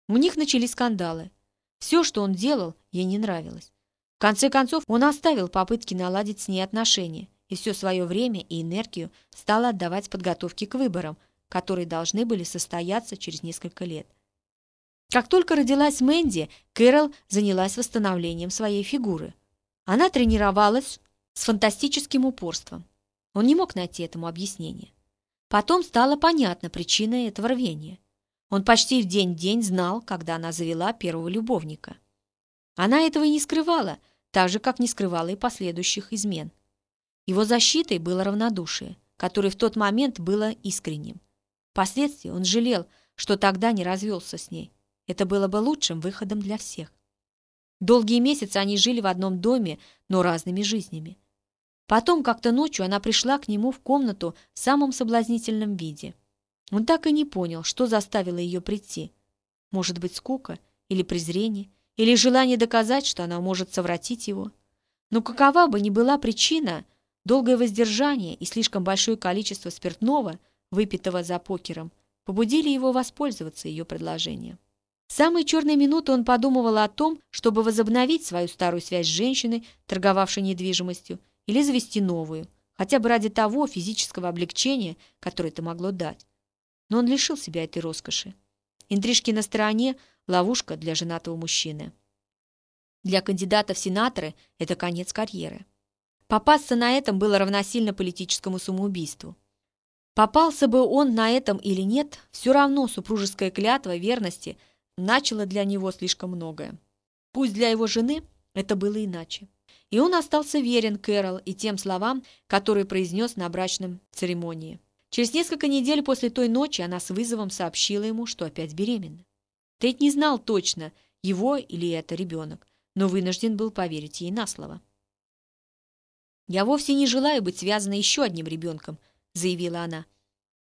У них начались скандалы. Все, что он делал, ей не нравилось. В конце концов, он оставил попытки наладить с ней отношения и все свое время и энергию стала отдавать подготовке к выборам, которые должны были состояться через несколько лет. Как только родилась Мэнди, Кэрол занялась восстановлением своей фигуры. Она тренировалась с фантастическим упорством. Он не мог найти этому объяснение. Потом стала понятна причина этого рвения. Он почти в день-день знал, когда она завела первого любовника. Она этого и не скрывала, так же, как не скрывала и последующих измен. Его защитой было равнодушие, которое в тот момент было искренним. Впоследствии он жалел, что тогда не развелся с ней. Это было бы лучшим выходом для всех. Долгие месяцы они жили в одном доме, но разными жизнями. Потом как-то ночью она пришла к нему в комнату в самом соблазнительном виде. Он так и не понял, что заставило ее прийти. Может быть, скука или презрение, или желание доказать, что она может совратить его. Но какова бы ни была причина – Долгое воздержание и слишком большое количество спиртного, выпитого за покером, побудили его воспользоваться ее предложением. В самые черные минуты он подумывал о том, чтобы возобновить свою старую связь с женщиной, торговавшей недвижимостью, или завести новую, хотя бы ради того физического облегчения, которое это могло дать. Но он лишил себя этой роскоши. Интрижки на стороне – ловушка для женатого мужчины. Для кандидата в сенаторы – это конец карьеры. Попасться на этом было равносильно политическому самоубийству. Попался бы он на этом или нет, все равно супружеская клятва верности начала для него слишком многое. Пусть для его жены это было иначе. И он остался верен Кэрол и тем словам, которые произнес на брачном церемонии. Через несколько недель после той ночи она с вызовом сообщила ему, что опять беременна. Тейт не знал точно, его или это ребенок, но вынужден был поверить ей на слово. «Я вовсе не желаю быть связана еще одним ребенком», — заявила она.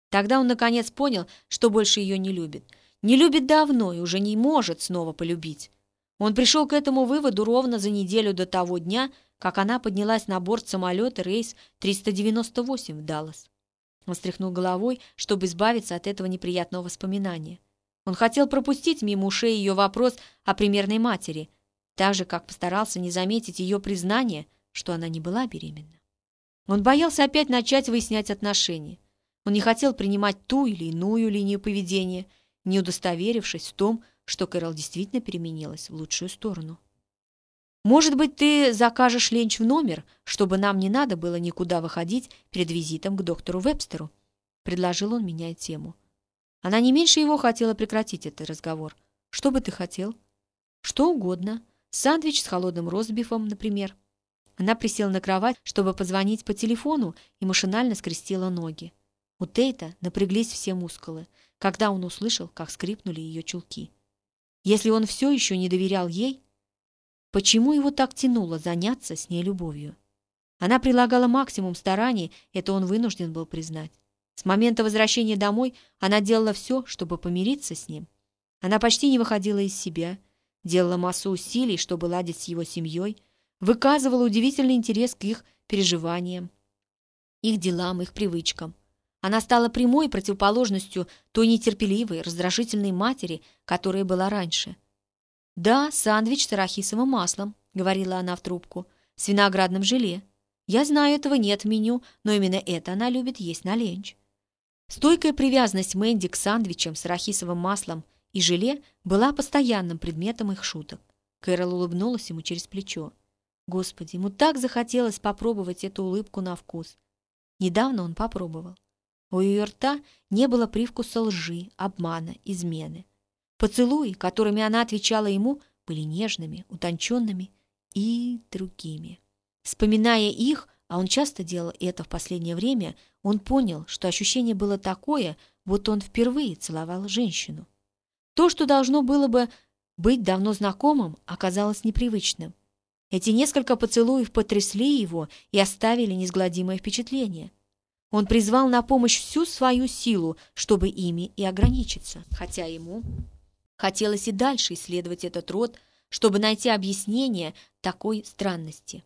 Тогда он, наконец, понял, что больше ее не любит. Не любит давно и уже не может снова полюбить. Он пришел к этому выводу ровно за неделю до того дня, как она поднялась на борт самолета рейс 398 в Даллас. Он стряхнул головой, чтобы избавиться от этого неприятного воспоминания. Он хотел пропустить мимо ушей ее вопрос о примерной матери, так же, как постарался не заметить ее признание, что она не была беременна. Он боялся опять начать выяснять отношения. Он не хотел принимать ту или иную линию поведения, не удостоверившись в том, что Кэрол действительно переменилась в лучшую сторону. «Может быть, ты закажешь ленч в номер, чтобы нам не надо было никуда выходить перед визитом к доктору Вебстеру?» — предложил он, меняя тему. Она не меньше его хотела прекратить этот разговор. «Что бы ты хотел?» «Что угодно. Сандвич с холодным ростбифом, например». Она присела на кровать, чтобы позвонить по телефону, и машинально скрестила ноги. У Тейта напряглись все мускулы, когда он услышал, как скрипнули ее чулки. Если он все еще не доверял ей, Почему его так тянуло заняться с ней любовью? Она прилагала максимум стараний, это он вынужден был признать. С момента возвращения домой она делала все, чтобы помириться с ним. Она почти не выходила из себя, делала массу усилий, чтобы ладить с его семьей, выказывала удивительный интерес к их переживаниям, их делам, их привычкам. Она стала прямой противоположностью той нетерпеливой, раздражительной матери, которая была раньше – «Да, сандвич с арахисовым маслом», — говорила она в трубку, — «с виноградным желе. Я знаю, этого нет в меню, но именно это она любит есть на ленч». Стойкая привязанность Мэнди к сандвичам с арахисовым маслом и желе была постоянным предметом их шуток. Кэрол улыбнулась ему через плечо. Господи, ему так захотелось попробовать эту улыбку на вкус. Недавно он попробовал. У ее рта не было привкуса лжи, обмана, измены. Поцелуи, которыми она отвечала ему, были нежными, утонченными и другими. Вспоминая их, а он часто делал это в последнее время, он понял, что ощущение было такое, будто он впервые целовал женщину. То, что должно было бы быть давно знакомым, оказалось непривычным. Эти несколько поцелуев потрясли его и оставили несгладимое впечатление. Он призвал на помощь всю свою силу, чтобы ими и ограничиться, хотя ему Хотелось и дальше исследовать этот род, чтобы найти объяснение такой странности.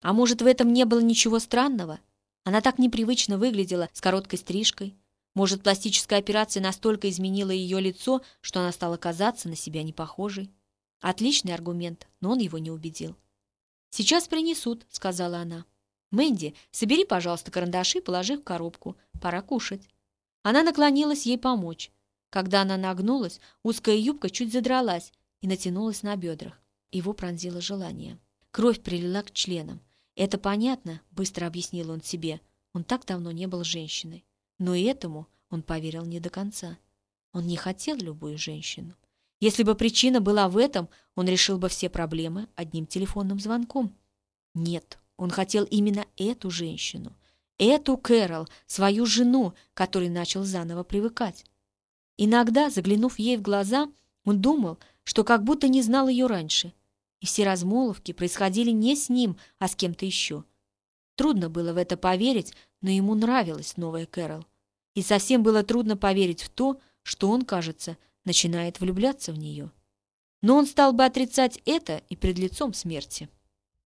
А может, в этом не было ничего странного? Она так непривычно выглядела с короткой стрижкой. Может, пластическая операция настолько изменила ее лицо, что она стала казаться на себя непохожей. Отличный аргумент, но он его не убедил. «Сейчас принесут», — сказала она. «Мэнди, собери, пожалуйста, карандаши и положи в коробку. Пора кушать». Она наклонилась ей помочь. Когда она нагнулась, узкая юбка чуть задралась и натянулась на бедрах. Его пронзило желание. Кровь прилила к членам. «Это понятно», — быстро объяснил он себе. Он так давно не был женщиной. Но и этому он поверил не до конца. Он не хотел любую женщину. Если бы причина была в этом, он решил бы все проблемы одним телефонным звонком. Нет, он хотел именно эту женщину. Эту Кэрол, свою жену, которой начал заново привыкать. Иногда, заглянув ей в глаза, он думал, что как будто не знал ее раньше. И все размолвки происходили не с ним, а с кем-то еще. Трудно было в это поверить, но ему нравилась новая Кэрол. И совсем было трудно поверить в то, что он, кажется, начинает влюбляться в нее. Но он стал бы отрицать это и пред лицом смерти.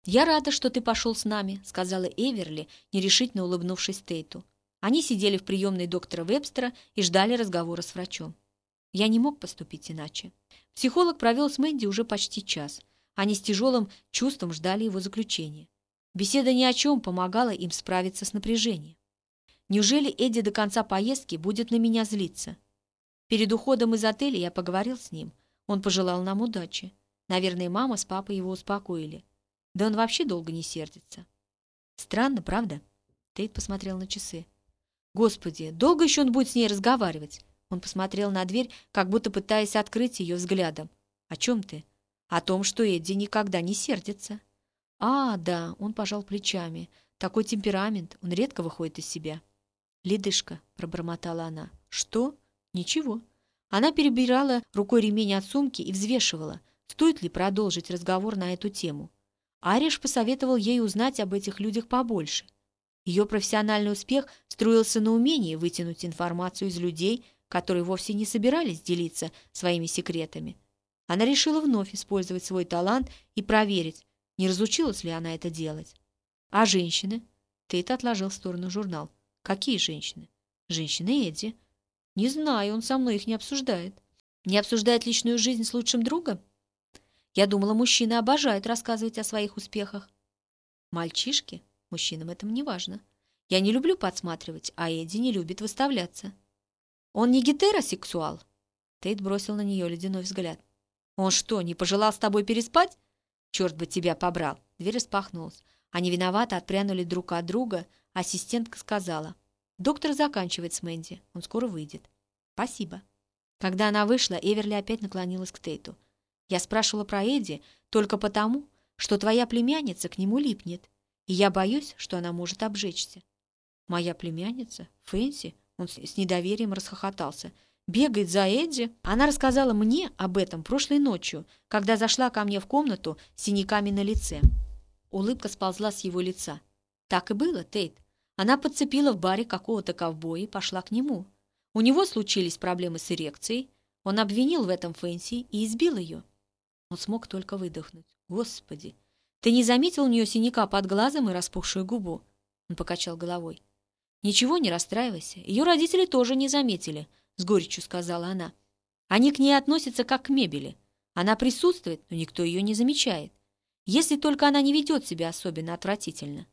«Я рада, что ты пошел с нами», — сказала Эверли, нерешительно улыбнувшись Тейту. Они сидели в приемной доктора Вебстера и ждали разговора с врачом. Я не мог поступить иначе. Психолог провел с Мэнди уже почти час. Они с тяжелым чувством ждали его заключения. Беседа ни о чем помогала им справиться с напряжением. Неужели Эдди до конца поездки будет на меня злиться? Перед уходом из отеля я поговорил с ним. Он пожелал нам удачи. Наверное, мама с папой его успокоили. Да он вообще долго не сердится. Странно, правда? Тейт посмотрел на часы. Господи, долго еще он будет с ней разговаривать? Он посмотрел на дверь, как будто пытаясь открыть ее взглядом. «О чем ты?» «О том, что Эдди никогда не сердится». «А, да», — он пожал плечами. «Такой темперамент, он редко выходит из себя». «Ледышка», — пробормотала она. «Что?» «Ничего». Она перебирала рукой ремень от сумки и взвешивала. стоит ли продолжить разговор на эту тему. Ариш посоветовал ей узнать об этих людях побольше. Ее профессиональный успех строился на умении вытянуть информацию из людей, которые вовсе не собирались делиться своими секретами. Она решила вновь использовать свой талант и проверить, не разучилась ли она это делать. А женщины? Тейт отложил в сторону журнал. Какие женщины? Женщины Эдди. Не знаю, он со мной их не обсуждает. Не обсуждает личную жизнь с лучшим другом? Я думала, мужчины обожают рассказывать о своих успехах. Мальчишки? Мужчинам это не важно. Я не люблю подсматривать, а Эдди не любит выставляться. Он не гетеросексуал? Тейт бросил на нее ледяной взгляд. Он что, не пожелал с тобой переспать? Черт бы тебя побрал. Дверь распахнулась. Они виновато отпрянули друг от друга. Ассистентка сказала. Доктор заканчивает с Мэнди. Он скоро выйдет. Спасибо. Когда она вышла, Эверли опять наклонилась к Тейту. Я спрашивала про Эдди только потому, что твоя племянница к нему липнет, и я боюсь, что она может обжечься. Моя племянница? Фэнси? Он с недоверием расхохотался. Бегает за Эдди? Она рассказала мне об этом прошлой ночью, когда зашла ко мне в комнату с синяками на лице. Улыбка сползла с его лица. Так и было, Тейт. Она подцепила в баре какого-то ковбоя и пошла к нему. У него случились проблемы с эрекцией. Он обвинил в этом Фэнси и избил ее. Он смог только выдохнуть. «Господи! Ты не заметил у нее синяка под глазом и распухшую губу?» Он покачал головой. «Ничего, не расстраивайся. Ее родители тоже не заметили», — с горечью сказала она. «Они к ней относятся как к мебели. Она присутствует, но никто ее не замечает. Если только она не ведет себя особенно отвратительно.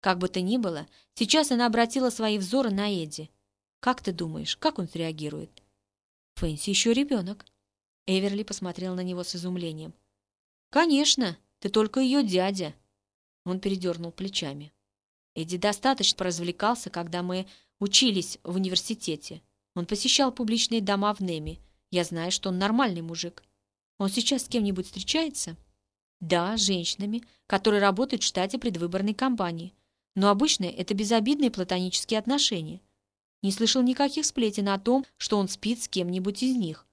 Как бы то ни было, сейчас она обратила свои взоры на Эдди. Как ты думаешь, как он среагирует? Фэнси еще ребенок. Эверли посмотрел на него с изумлением. «Конечно, ты только ее дядя!» Он передернул плечами. Эдди достаточно поразвлекался, когда мы учились в университете. Он посещал публичные дома в Неме. Я знаю, что он нормальный мужик. Он сейчас с кем-нибудь встречается? Да, с женщинами, которые работают в штате предвыборной кампании но обычно это безобидные платонические отношения. Не слышал никаких сплетен о том, что он спит с кем-нибудь из них.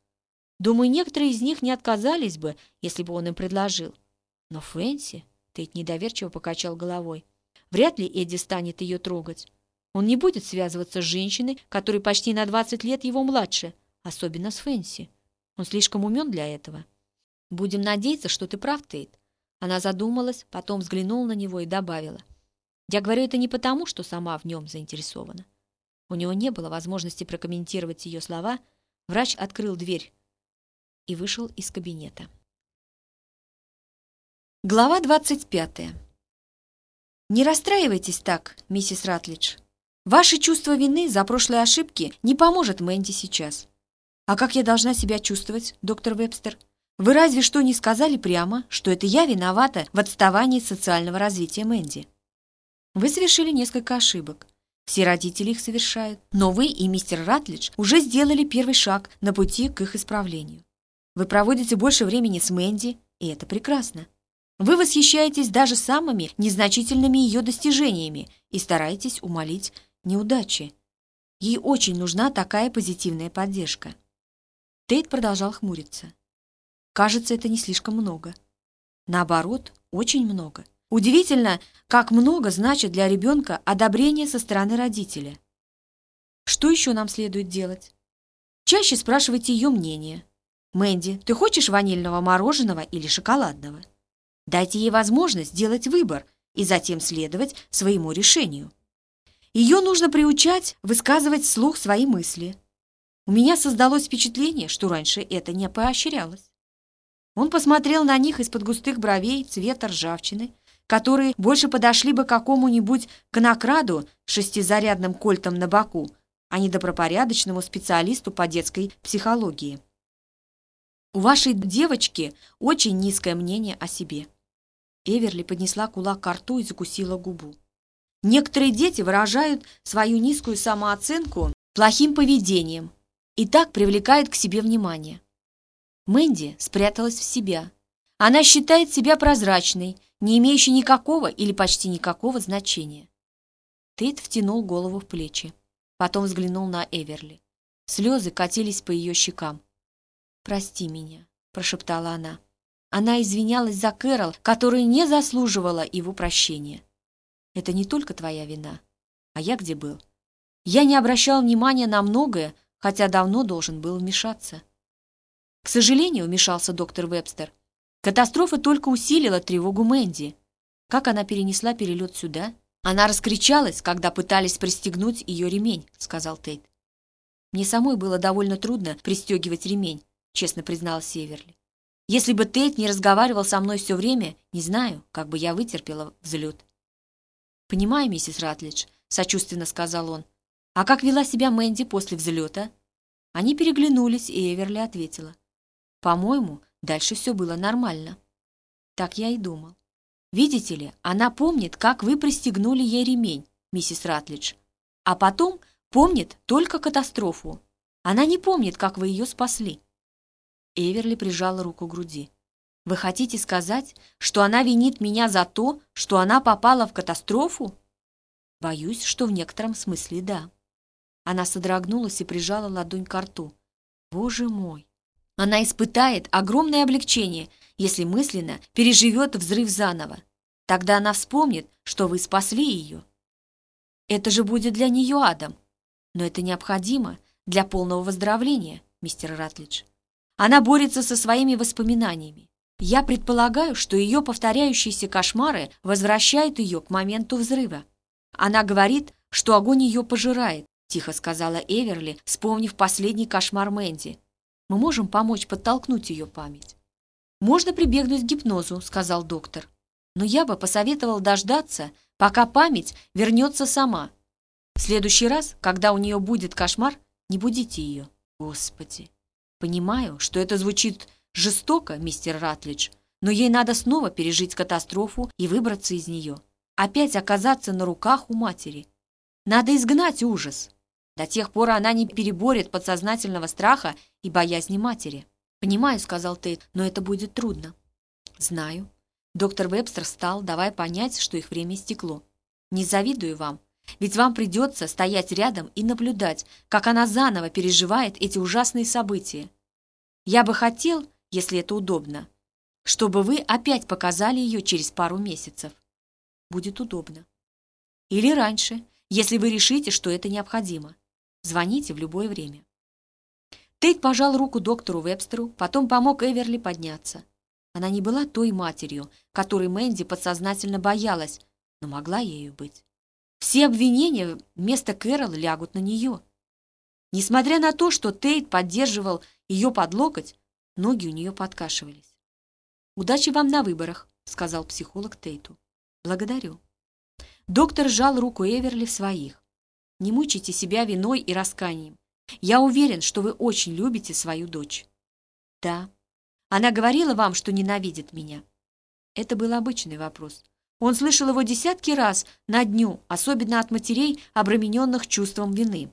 Думаю, некоторые из них не отказались бы, если бы он им предложил. Но Фэнси, Тейт недоверчиво покачал головой, вряд ли Эдди станет ее трогать. Он не будет связываться с женщиной, которая почти на 20 лет его младше, особенно с Фэнси. Он слишком умен для этого. Будем надеяться, что ты прав, Тейт. Она задумалась, потом взглянула на него и добавила — я говорю это не потому, что сама в нем заинтересована. У него не было возможности прокомментировать ее слова. Врач открыл дверь и вышел из кабинета. Глава 25. Не расстраивайтесь так, миссис Ратлидж. Ваше чувство вины за прошлые ошибки не поможет Мэнди сейчас. А как я должна себя чувствовать, доктор Вебстер? Вы разве что не сказали прямо, что это я виновата в отставании социального развития Мэнди? Вы совершили несколько ошибок. Все родители их совершают. Но вы и мистер Ратлидж уже сделали первый шаг на пути к их исправлению. Вы проводите больше времени с Мэнди, и это прекрасно. Вы восхищаетесь даже самыми незначительными ее достижениями и стараетесь умолить неудачи. Ей очень нужна такая позитивная поддержка. Тейт продолжал хмуриться. Кажется, это не слишком много. Наоборот, очень много. Удивительно, как много значит для ребенка одобрение со стороны родителя. Что еще нам следует делать? Чаще спрашивайте ее мнение. «Мэнди, ты хочешь ванильного мороженого или шоколадного?» Дайте ей возможность сделать выбор и затем следовать своему решению. Ее нужно приучать высказывать вслух свои мысли. У меня создалось впечатление, что раньше это не поощрялось. Он посмотрел на них из-под густых бровей цвета ржавчины, которые больше подошли бы какому-нибудь конокраду с шестизарядным кольтом на боку, а не добропорядочному специалисту по детской психологии. У вашей девочки очень низкое мнение о себе. Эверли поднесла кулак к рту и закусила губу. Некоторые дети выражают свою низкую самооценку плохим поведением и так привлекают к себе внимание. Мэнди спряталась в себя. Она считает себя прозрачной не имеющий никакого или почти никакого значения. Тейт втянул голову в плечи, потом взглянул на Эверли. Слезы катились по ее щекам. «Прости меня», — прошептала она. Она извинялась за Кэрол, которая не заслуживала его прощения. Это не только твоя вина. А я где был? Я не обращал внимания на многое, хотя давно должен был вмешаться. К сожалению, вмешался доктор Вебстер, катастрофа только усилила тревогу Мэнди. Как она перенесла перелет сюда? Она раскричалась, когда пытались пристегнуть ее ремень, сказал Тейт. Мне самой было довольно трудно пристегивать ремень, честно признала Северли. Если бы Тейт не разговаривал со мной все время, не знаю, как бы я вытерпела взлет. «Понимаю, миссис Ратлидж», — сочувственно сказал он. «А как вела себя Мэнди после взлета?» Они переглянулись, и Эверли ответила. «По-моему, дальше все было нормально». Так я и думал. «Видите ли, она помнит, как вы пристегнули ей ремень, миссис Ратлидж, а потом помнит только катастрофу. Она не помнит, как вы ее спасли». Эверли прижала руку к груди. «Вы хотите сказать, что она винит меня за то, что она попала в катастрофу?» «Боюсь, что в некотором смысле да». Она содрогнулась и прижала ладонь к рту. «Боже мой! Она испытает огромное облегчение, если мысленно переживет взрыв заново. Тогда она вспомнит, что вы спасли ее. Это же будет для нее адом. Но это необходимо для полного выздоровления, мистер Ратлидж. Она борется со своими воспоминаниями. Я предполагаю, что ее повторяющиеся кошмары возвращают ее к моменту взрыва. Она говорит, что огонь ее пожирает, тихо сказала Эверли, вспомнив последний кошмар Мэнди. Мы можем помочь подтолкнуть ее память. Можно прибегнуть к гипнозу, сказал доктор. Но я бы посоветовал дождаться, пока память вернется сама. В следующий раз, когда у нее будет кошмар, не будите ее. Господи! Понимаю, что это звучит жестоко, мистер Ратлидж, но ей надо снова пережить катастрофу и выбраться из нее. Опять оказаться на руках у матери. Надо изгнать ужас. До тех пор она не переборет подсознательного страха и боязни матери. «Понимаю», — сказал Тейт, — «но это будет трудно». «Знаю». Доктор Вебстер встал, давая понять, что их время истекло. «Не завидую вам. Ведь вам придется стоять рядом и наблюдать, как она заново переживает эти ужасные события. Я бы хотел, если это удобно, чтобы вы опять показали ее через пару месяцев. Будет удобно. Или раньше, если вы решите, что это необходимо. Звоните в любое время. Тейт пожал руку доктору Вебстеру, потом помог Эверли подняться. Она не была той матерью, которой Мэнди подсознательно боялась, но могла ею быть. Все обвинения вместо Кэрол лягут на нее. Несмотря на то, что Тейт поддерживал ее под локоть, ноги у нее подкашивались. «Удачи вам на выборах», — сказал психолог Тейту. «Благодарю». Доктор сжал руку Эверли в своих. «Не мучайте себя виной и расканием. Я уверен, что вы очень любите свою дочь». «Да». «Она говорила вам, что ненавидит меня?» Это был обычный вопрос. Он слышал его десятки раз на дню, особенно от матерей, обремененных чувством вины.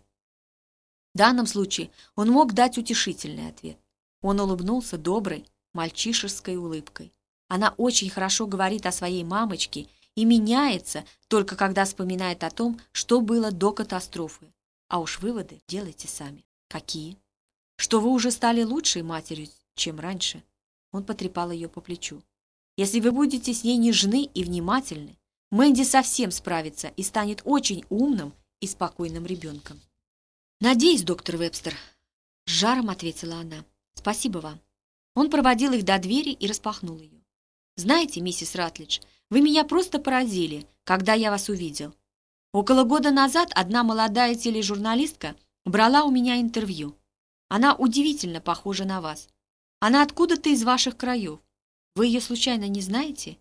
В данном случае он мог дать утешительный ответ. Он улыбнулся доброй, мальчишеской улыбкой. Она очень хорошо говорит о своей мамочке и меняется, только когда вспоминает о том, что было до катастрофы. А уж выводы делайте сами. Какие? Что вы уже стали лучшей матерью, чем раньше. Он потрепал ее по плечу. Если вы будете с ней нежны и внимательны, Мэнди совсем справится и станет очень умным и спокойным ребенком. «Надеюсь, доктор Вебстер», — с жаром ответила она. «Спасибо вам». Он проводил их до двери и распахнул ее. «Знаете, миссис Ратлидж, вы меня просто поразили, когда я вас увидел. Около года назад одна молодая тележурналистка брала у меня интервью. Она удивительно похожа на вас. Она откуда-то из ваших краев. Вы ее случайно не знаете?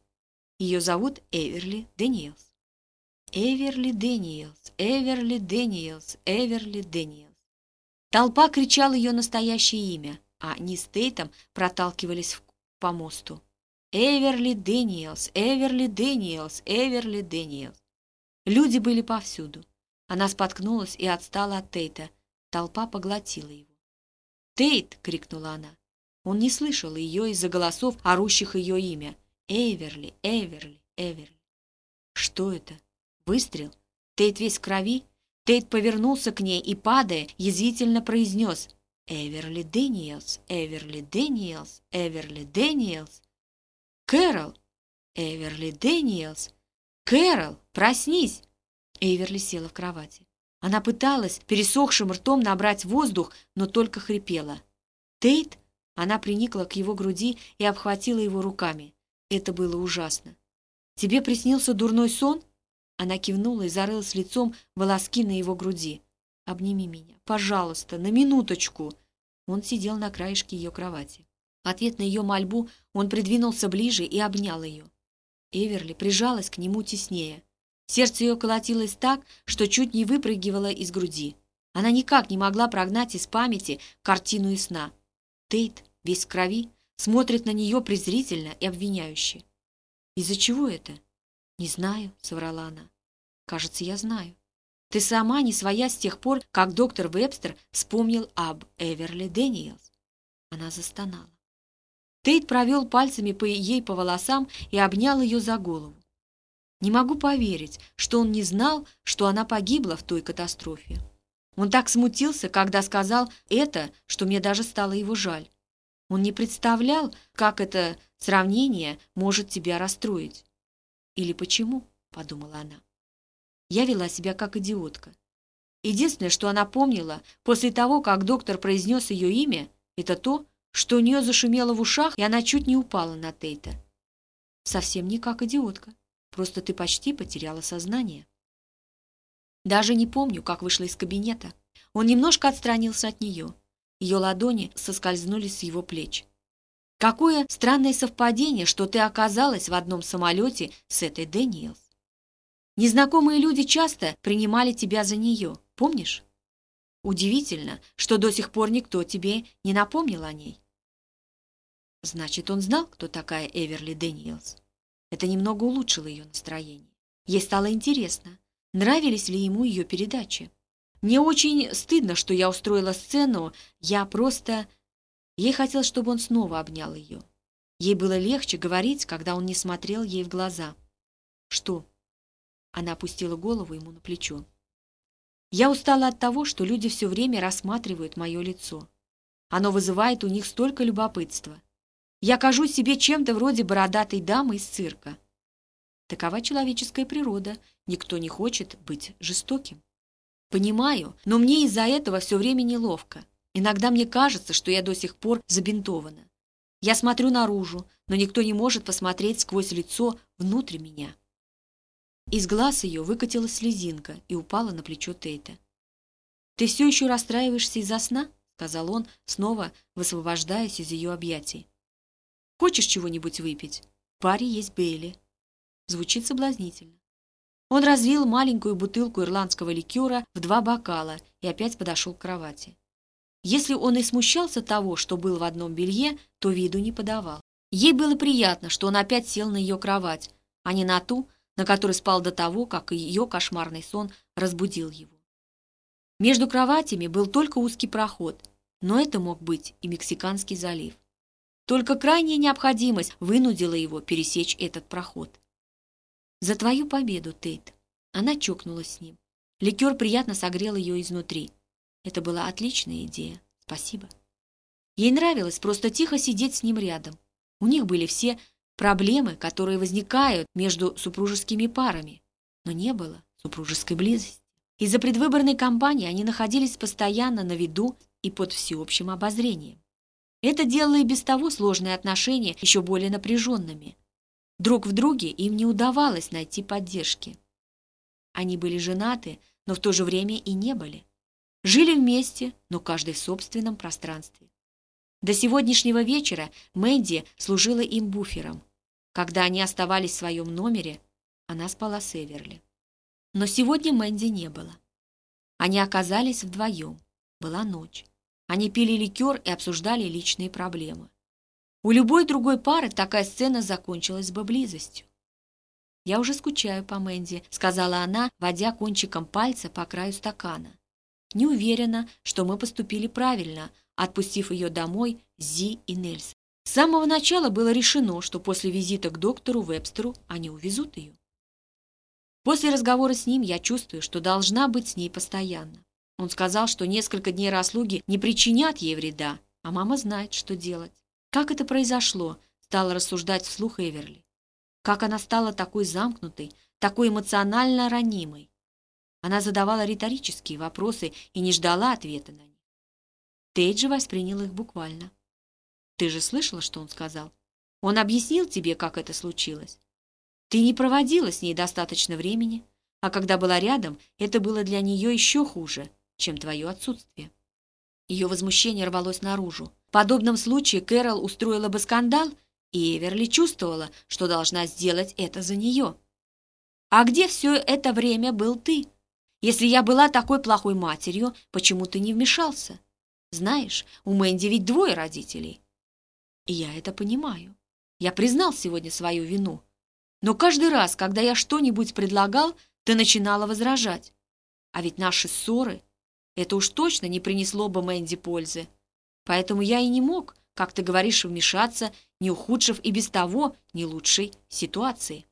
Ее зовут Эверли Дэниелс. Эверли Дэниелс, Эверли Дэниелс, Эверли Дэниелс. Толпа кричала ее настоящее имя, а они с Тейтом проталкивались по мосту. Эверли Дэниелс, Эверли Дэниелс, Эверли Дэниелс. Люди были повсюду. Она споткнулась и отстала от Тейта. Толпа поглотила его. «Тейт!» — крикнула она. Он не слышал ее из-за голосов, орущих ее имя. Эверли, Эверли, Эверли. Что это? Выстрел? Тейт весь в крови? Тейт повернулся к ней и, падая, язвительно произнес «Эверли Дэниелс, Эверли Дэниелс, Эверли Дэниелс». Кэрол! Эверли Дэниелс! Кэрол, проснись!» Эверли села в кровати. Она пыталась пересохшим ртом набрать воздух, но только хрипела. «Тейт?» Она приникла к его груди и обхватила его руками. Это было ужасно. «Тебе приснился дурной сон?» Она кивнула и зарылась лицом волоски на его груди. «Обними меня, пожалуйста, на минуточку!» Он сидел на краешке ее кровати. В ответ на ее мольбу он придвинулся ближе и обнял ее. Эверли прижалась к нему теснее. Сердце ее колотилось так, что чуть не выпрыгивало из груди. Она никак не могла прогнать из памяти картину из сна. Тейт, весь в крови, смотрит на нее презрительно и обвиняюще. «Из-за чего это?» «Не знаю», — соврала она. «Кажется, я знаю. Ты сама не своя с тех пор, как доктор Вебстер вспомнил об Эверли Дэниелс». Она застонала. Тейт провел пальцами по ей по волосам и обнял ее за голову. Не могу поверить, что он не знал, что она погибла в той катастрофе. Он так смутился, когда сказал это, что мне даже стало его жаль. Он не представлял, как это сравнение может тебя расстроить. «Или почему?» — подумала она. Я вела себя как идиотка. Единственное, что она помнила после того, как доктор произнес ее имя, это то, что у нее зашумело в ушах, и она чуть не упала на Тейта. Совсем не как идиотка. Просто ты почти потеряла сознание. Даже не помню, как вышла из кабинета. Он немножко отстранился от нее. Ее ладони соскользнули с его плеч. Какое странное совпадение, что ты оказалась в одном самолете с этой Дэниелс. Незнакомые люди часто принимали тебя за нее, помнишь? Удивительно, что до сих пор никто тебе не напомнил о ней. Значит, он знал, кто такая Эверли Дэниелс. Это немного улучшило ее настроение. Ей стало интересно, нравились ли ему ее передачи. Мне очень стыдно, что я устроила сцену, я просто... Ей хотелось, чтобы он снова обнял ее. Ей было легче говорить, когда он не смотрел ей в глаза. «Что?» Она опустила голову ему на плечо. «Я устала от того, что люди все время рассматривают мое лицо. Оно вызывает у них столько любопытства. Я кажусь себе чем-то вроде бородатой дамы из цирка. Такова человеческая природа. Никто не хочет быть жестоким. Понимаю, но мне из-за этого все время неловко. Иногда мне кажется, что я до сих пор забинтована. Я смотрю наружу, но никто не может посмотреть сквозь лицо внутрь меня. Из глаз ее выкатилась слезинка и упала на плечо Тейта. «Ты все еще расстраиваешься из-за сна?» — сказал он, снова высвобождаясь из ее объятий. «Хочешь чего-нибудь выпить? В паре есть Бейли». Звучит соблазнительно. Он развил маленькую бутылку ирландского ликера в два бокала и опять подошел к кровати. Если он и смущался того, что был в одном белье, то виду не подавал. Ей было приятно, что он опять сел на ее кровать, а не на ту, на которой спал до того, как ее кошмарный сон разбудил его. Между кроватями был только узкий проход, но это мог быть и Мексиканский залив. Только крайняя необходимость вынудила его пересечь этот проход. «За твою победу, Тейт!» Она чокнулась с ним. Ликер приятно согрел ее изнутри. Это была отличная идея. Спасибо. Ей нравилось просто тихо сидеть с ним рядом. У них были все проблемы, которые возникают между супружескими парами, но не было супружеской близости. Из-за предвыборной кампании они находились постоянно на виду и под всеобщим обозрением. Это делало и без того сложные отношения еще более напряженными. Друг в друге им не удавалось найти поддержки. Они были женаты, но в то же время и не были. Жили вместе, но каждый в собственном пространстве. До сегодняшнего вечера Мэнди служила им буфером. Когда они оставались в своем номере, она спала с Эверли. Но сегодня Мэнди не было. Они оказались вдвоем. Была ночь. Они пили ликер и обсуждали личные проблемы. У любой другой пары такая сцена закончилась бы близостью. «Я уже скучаю по Мэнди», — сказала она, водя кончиком пальца по краю стакана. Не уверена, что мы поступили правильно, отпустив ее домой Зи и Нельс. С самого начала было решено, что после визита к доктору Вебстеру они увезут ее. После разговора с ним я чувствую, что должна быть с ней постоянно. Он сказал, что несколько дней расслуги не причинят ей вреда, а мама знает, что делать. Как это произошло? стала рассуждать вслух Эверли. Как она стала такой замкнутой, такой эмоционально ранимой. Она задавала риторические вопросы и не ждала ответа на них. Тейт же воспринял их буквально. «Ты же слышала, что он сказал? Он объяснил тебе, как это случилось. Ты не проводила с ней достаточно времени, а когда была рядом, это было для нее еще хуже, чем твое отсутствие». Ее возмущение рвалось наружу. В подобном случае Кэрол устроила бы скандал, и Эверли чувствовала, что должна сделать это за нее. «А где все это время был ты? Если я была такой плохой матерью, почему ты не вмешался? Знаешь, у Мэнди ведь двое родителей». И я это понимаю. Я признал сегодня свою вину. Но каждый раз, когда я что-нибудь предлагал, ты начинала возражать. А ведь наши ссоры это уж точно не принесло бы Мэнди пользы. Поэтому я и не мог, как ты говоришь, вмешаться, не ухудшив и без того не лучшей ситуации.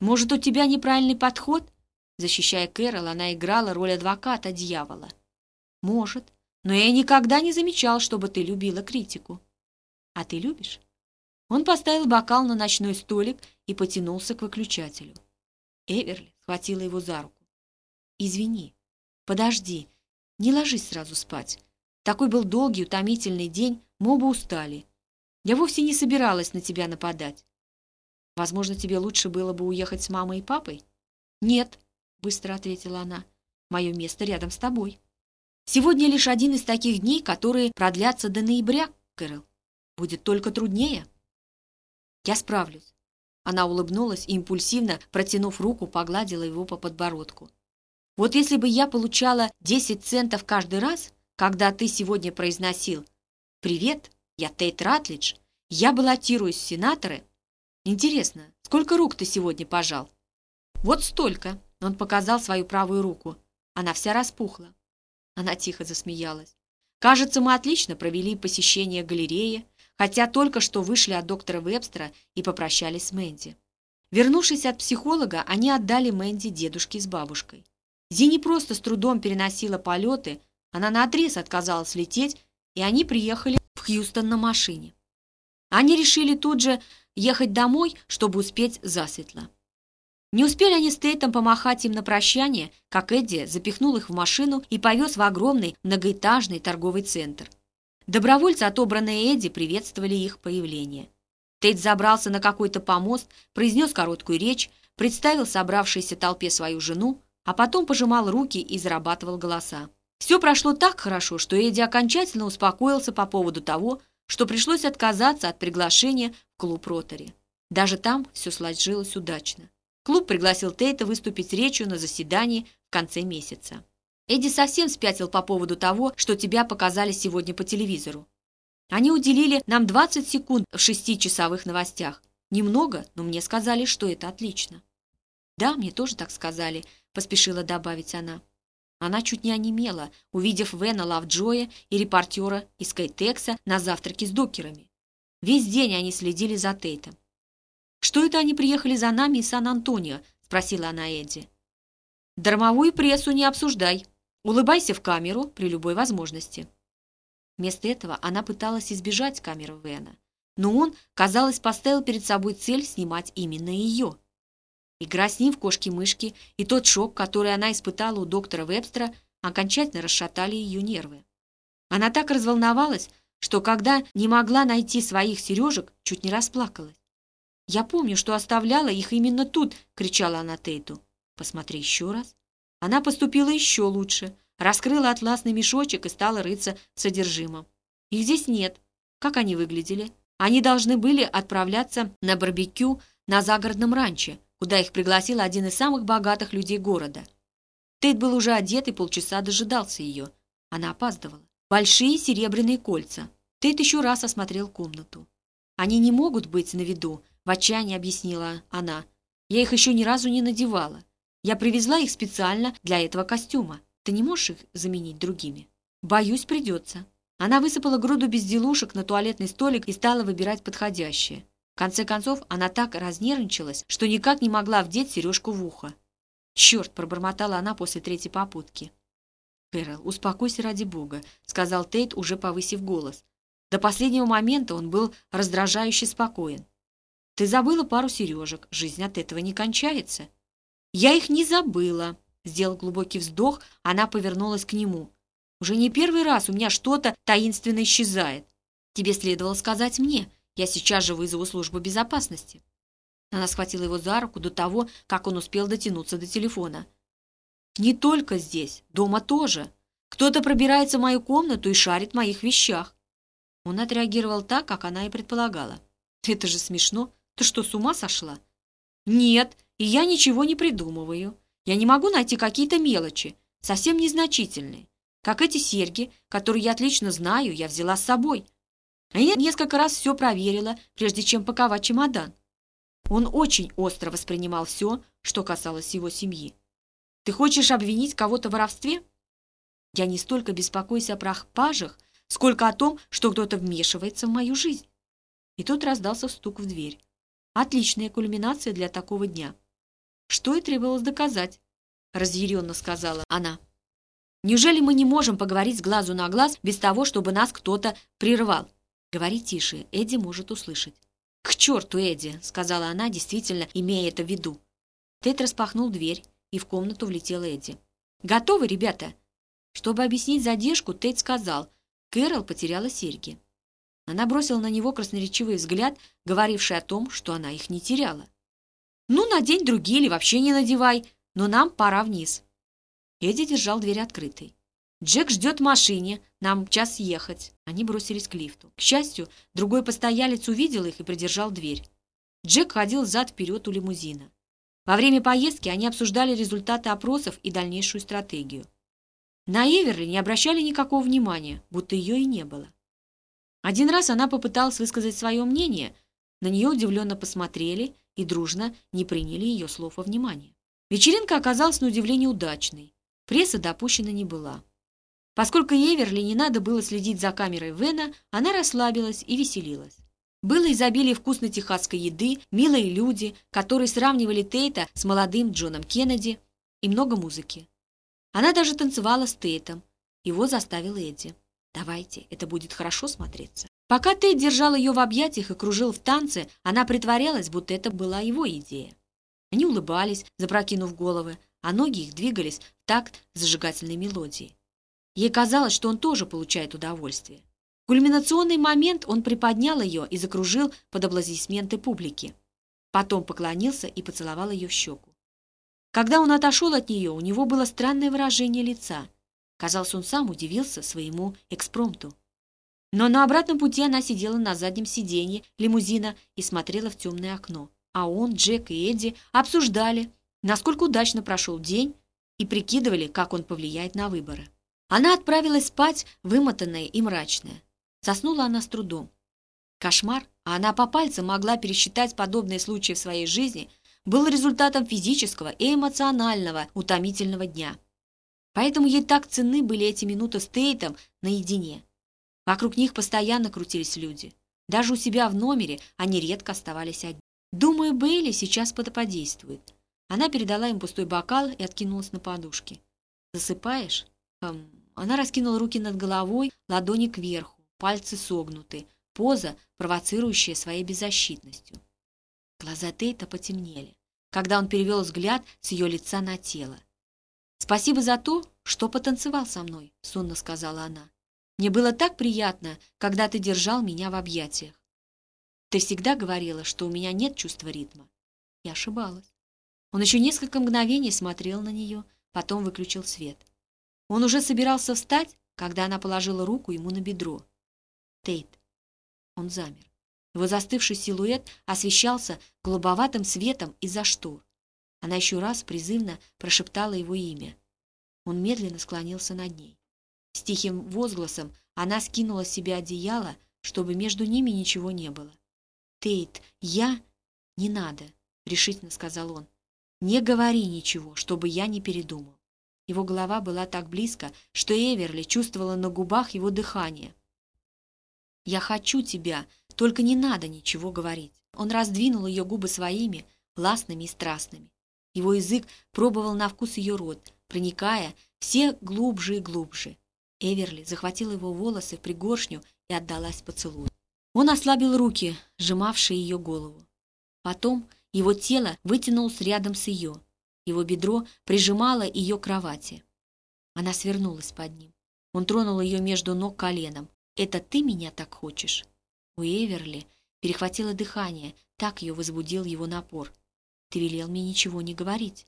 Может, у тебя неправильный подход? Защищая Кэрол, она играла роль адвоката дьявола. Может, но я никогда не замечал, чтобы ты любила критику. А ты любишь? Он поставил бокал на ночной столик и потянулся к выключателю. Эверли схватила его за руку. «Извини, «Подожди, не ложись сразу спать. Такой был долгий, утомительный день, мы оба устали. Я вовсе не собиралась на тебя нападать. Возможно, тебе лучше было бы уехать с мамой и папой?» «Нет», — быстро ответила она, — «мое место рядом с тобой». «Сегодня лишь один из таких дней, которые продлятся до ноября, Кэрол. Будет только труднее». «Я справлюсь». Она улыбнулась и, импульсивно, протянув руку, погладила его по подбородку. Вот если бы я получала 10 центов каждый раз, когда ты сегодня произносил «Привет, я Тейт Ратлидж, я баллотируюсь в сенаторы». Интересно, сколько рук ты сегодня пожал? Вот столько. Он показал свою правую руку. Она вся распухла. Она тихо засмеялась. Кажется, мы отлично провели посещение галереи, хотя только что вышли от доктора Вебстера и попрощались с Мэнди. Вернувшись от психолога, они отдали Мэнди дедушке с бабушкой. Зи не просто с трудом переносила полеты, она наотрез отказалась лететь, и они приехали в Хьюстон на машине. Они решили тут же ехать домой, чтобы успеть засветло. Не успели они с Тейтом помахать им на прощание, как Эдди запихнул их в машину и повез в огромный многоэтажный торговый центр. Добровольцы, отобранные Эдди, приветствовали их появление. Тейт забрался на какой-то помост, произнес короткую речь, представил собравшейся толпе свою жену, а потом пожимал руки и зарабатывал голоса. Все прошло так хорошо, что Эдди окончательно успокоился по поводу того, что пришлось отказаться от приглашения в клуб Ротари. Даже там все сложилось удачно. Клуб пригласил Тейта выступить речью на заседании в конце месяца. Эдди совсем спятил по поводу того, что тебя показали сегодня по телевизору. Они уделили нам 20 секунд в шестичасовых новостях. Немного, но мне сказали, что это отлично. Да, мне тоже так сказали, поспешила добавить она. Она чуть не онемела, увидев Вена Лавджоя и репортера из Кейтекса на завтраке с докерами. Весь день они следили за Тейтом. «Что это они приехали за нами из Сан-Антонио?» — спросила она Эдди. «Дармовую прессу не обсуждай. Улыбайся в камеру при любой возможности». Вместо этого она пыталась избежать камеры Вена, но он, казалось, поставил перед собой цель снимать именно ее. Игра с ним в кошки-мышки и тот шок, который она испытала у доктора Вебстера, окончательно расшатали ее нервы. Она так разволновалась, что когда не могла найти своих сережек, чуть не расплакалась. «Я помню, что оставляла их именно тут!» — кричала она Тейту. «Посмотри еще раз». Она поступила еще лучше, раскрыла атласный мешочек и стала рыться в содержимом. Их здесь нет. Как они выглядели? Они должны были отправляться на барбекю на загородном ранче, куда их пригласил один из самых богатых людей города. Тейт был уже одет и полчаса дожидался ее. Она опаздывала. Большие серебряные кольца. Тейт еще раз осмотрел комнату. «Они не могут быть на виду», — в отчаянии объяснила она. «Я их еще ни разу не надевала. Я привезла их специально для этого костюма. Ты не можешь их заменить другими?» «Боюсь, придется». Она высыпала груду безделушек на туалетный столик и стала выбирать подходящее. В конце концов, она так разнервничалась, что никак не могла вдеть сережку в ухо. «Черт!» — пробормотала она после третьей попутки. «Кэрол, успокойся ради бога», — сказал Тейт, уже повысив голос. До последнего момента он был раздражающе спокоен. «Ты забыла пару сережек. Жизнь от этого не кончается». «Я их не забыла», — сделал глубокий вздох, она повернулась к нему. «Уже не первый раз у меня что-то таинственно исчезает. Тебе следовало сказать мне. Я сейчас же вызову службу безопасности». Она схватила его за руку до того, как он успел дотянуться до телефона. «Не только здесь, дома тоже. Кто-то пробирается в мою комнату и шарит в моих вещах». Он отреагировал так, как она и предполагала. «Это же смешно. Ты что, с ума сошла?» «Нет, и я ничего не придумываю. Я не могу найти какие-то мелочи, совсем незначительные. Как эти серьги, которые я отлично знаю, я взяла с собой. А я несколько раз все проверила, прежде чем паковать чемодан. Он очень остро воспринимал все, что касалось его семьи. «Ты хочешь обвинить кого-то в воровстве?» «Я не столько беспокоюсь о прохпажах, сколько о том, что кто-то вмешивается в мою жизнь». И тут раздался стук в дверь. Отличная кульминация для такого дня. Что и требовалось доказать, разъяренно сказала она. Неужели мы не можем поговорить с глазу на глаз без того, чтобы нас кто-то прервал? Говори тише, Эдди может услышать. «К черту, Эдди!» — сказала она, действительно имея это в виду. Тед распахнул дверь, и в комнату влетела Эдди. «Готовы, ребята?» Чтобы объяснить задержку, Тед сказал, Кэрол потеряла серьги. Она бросила на него красноречивый взгляд, говоривший о том, что она их не теряла. «Ну, надень другие или вообще не надевай, но нам пора вниз». Эдди держал дверь открытой. «Джек ждет в машине, нам час ехать». Они бросились к лифту. К счастью, другой постоялец увидел их и придержал дверь. Джек ходил зад-вперед у лимузина. Во время поездки они обсуждали результаты опросов и дальнейшую стратегию. На Эверли не обращали никакого внимания, будто ее и не было. Один раз она попыталась высказать свое мнение, на нее удивленно посмотрели и дружно не приняли ее слов во внимание. Вечеринка оказалась на удивление удачной. Пресса допущена не была. Поскольку Эверли не надо было следить за камерой Вена, она расслабилась и веселилась. Было изобилие вкусной техасской еды, милые люди, которые сравнивали Тейта с молодым Джоном Кеннеди, и много музыки. Она даже танцевала с Тейтом. Его заставил Эдди. «Давайте, это будет хорошо смотреться». Пока Тейт держал ее в объятиях и кружил в танце, она притворялась, будто это была его идея. Они улыбались, запрокинув головы, а ноги их двигались в такт зажигательной мелодии. Ей казалось, что он тоже получает удовольствие. В кульминационный момент он приподнял ее и закружил под аплодисменты публики. Потом поклонился и поцеловал ее в щеку. Когда он отошел от нее, у него было странное выражение лица. Казалось, он сам удивился своему экспромту. Но на обратном пути она сидела на заднем сиденье лимузина и смотрела в темное окно. А он, Джек и Эдди обсуждали, насколько удачно прошел день и прикидывали, как он повлияет на выборы. Она отправилась спать, вымотанная и мрачная. Заснула она с трудом. Кошмар, а она по пальцам могла пересчитать подобные случаи в своей жизни, был результатом физического и эмоционального утомительного дня. Поэтому ей так ценны были эти минуты с Тейтом наедине. Вокруг них постоянно крутились люди. Даже у себя в номере они редко оставались одни. Думаю, Бейли сейчас подоподействует. Она передала им пустой бокал и откинулась на подушке. «Засыпаешь?» Эм, она раскинула руки над головой, ладони кверху, пальцы согнуты, поза, провоцирующая своей беззащитностью. Глаза Тейта потемнели, когда он перевел взгляд с ее лица на тело. «Спасибо за то, что потанцевал со мной», — сонно сказала она. «Мне было так приятно, когда ты держал меня в объятиях. Ты всегда говорила, что у меня нет чувства ритма». Я ошибалась. Он еще несколько мгновений смотрел на нее, потом выключил свет. Он уже собирался встать, когда она положила руку ему на бедро. Тейт. Он замер. Его застывший силуэт освещался голубоватым светом из-за штор. Она еще раз призывно прошептала его имя. Он медленно склонился над ней. С тихим возгласом она скинула с себя одеяло, чтобы между ними ничего не было. «Тейт, я...» «Не надо», — решительно сказал он. «Не говори ничего, чтобы я не передумал». Его голова была так близко, что Эверли чувствовала на губах его дыхание. «Я хочу тебя, только не надо ничего говорить». Он раздвинул ее губы своими, властными и страстными. Его язык пробовал на вкус ее рот, проникая все глубже и глубже. Эверли захватил его волосы в пригоршню и отдалась поцелую. Он ослабил руки, сжимавшие ее голову. Потом его тело вытянулось рядом с ее. Его бедро прижимало ее к кровати. Она свернулась под ним. Он тронул ее между ног коленом. «Это ты меня так хочешь?» У Эверли перехватило дыхание, так ее возбудил его напор. «Ты велел мне ничего не говорить.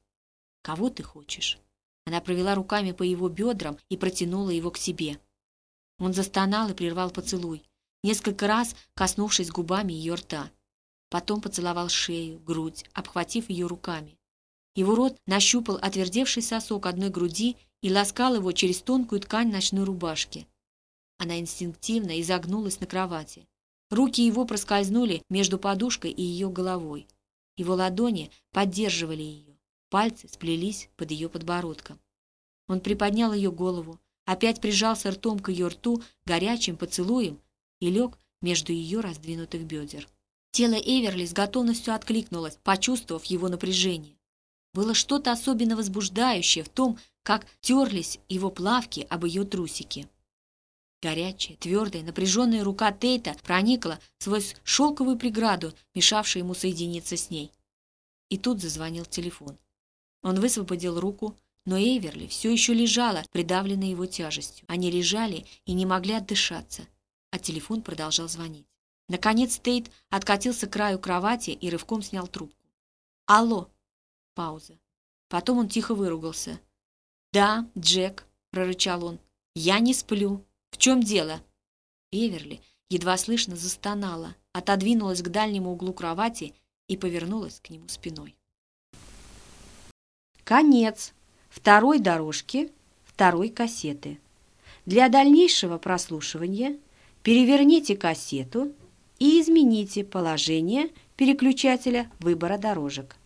Кого ты хочешь?» Она провела руками по его бедрам и протянула его к себе. Он застонал и прервал поцелуй, несколько раз коснувшись губами ее рта. Потом поцеловал шею, грудь, обхватив ее руками. Его рот нащупал отвердевший сосок одной груди и ласкал его через тонкую ткань ночной рубашки. Она инстинктивно изогнулась на кровати. Руки его проскользнули между подушкой и ее головой. Его ладони поддерживали ее. Пальцы сплелись под ее подбородком. Он приподнял ее голову, опять прижался ртом к ее рту горячим поцелуем и лег между ее раздвинутых бедер. Тело Эверли с готовностью откликнулось, почувствовав его напряжение. Было что-то особенно возбуждающее в том, как терлись его плавки об ее трусики. Горячая, твердая, напряженная рука Тейта проникла сквозь шелковую преграду, мешавшую ему соединиться с ней. И тут зазвонил телефон. Он высвободил руку, но Эйверли все еще лежала, придавленная его тяжестью. Они лежали и не могли отдышаться, а телефон продолжал звонить. Наконец Тейт откатился к краю кровати и рывком снял трубку. «Алло!» Пауза. Потом он тихо выругался. «Да, Джек», — прорычал он, — «я не сплю. В чем дело?» Эверли едва слышно застонала, отодвинулась к дальнему углу кровати и повернулась к нему спиной. Конец второй дорожки второй кассеты. Для дальнейшего прослушивания переверните кассету и измените положение переключателя выбора дорожек.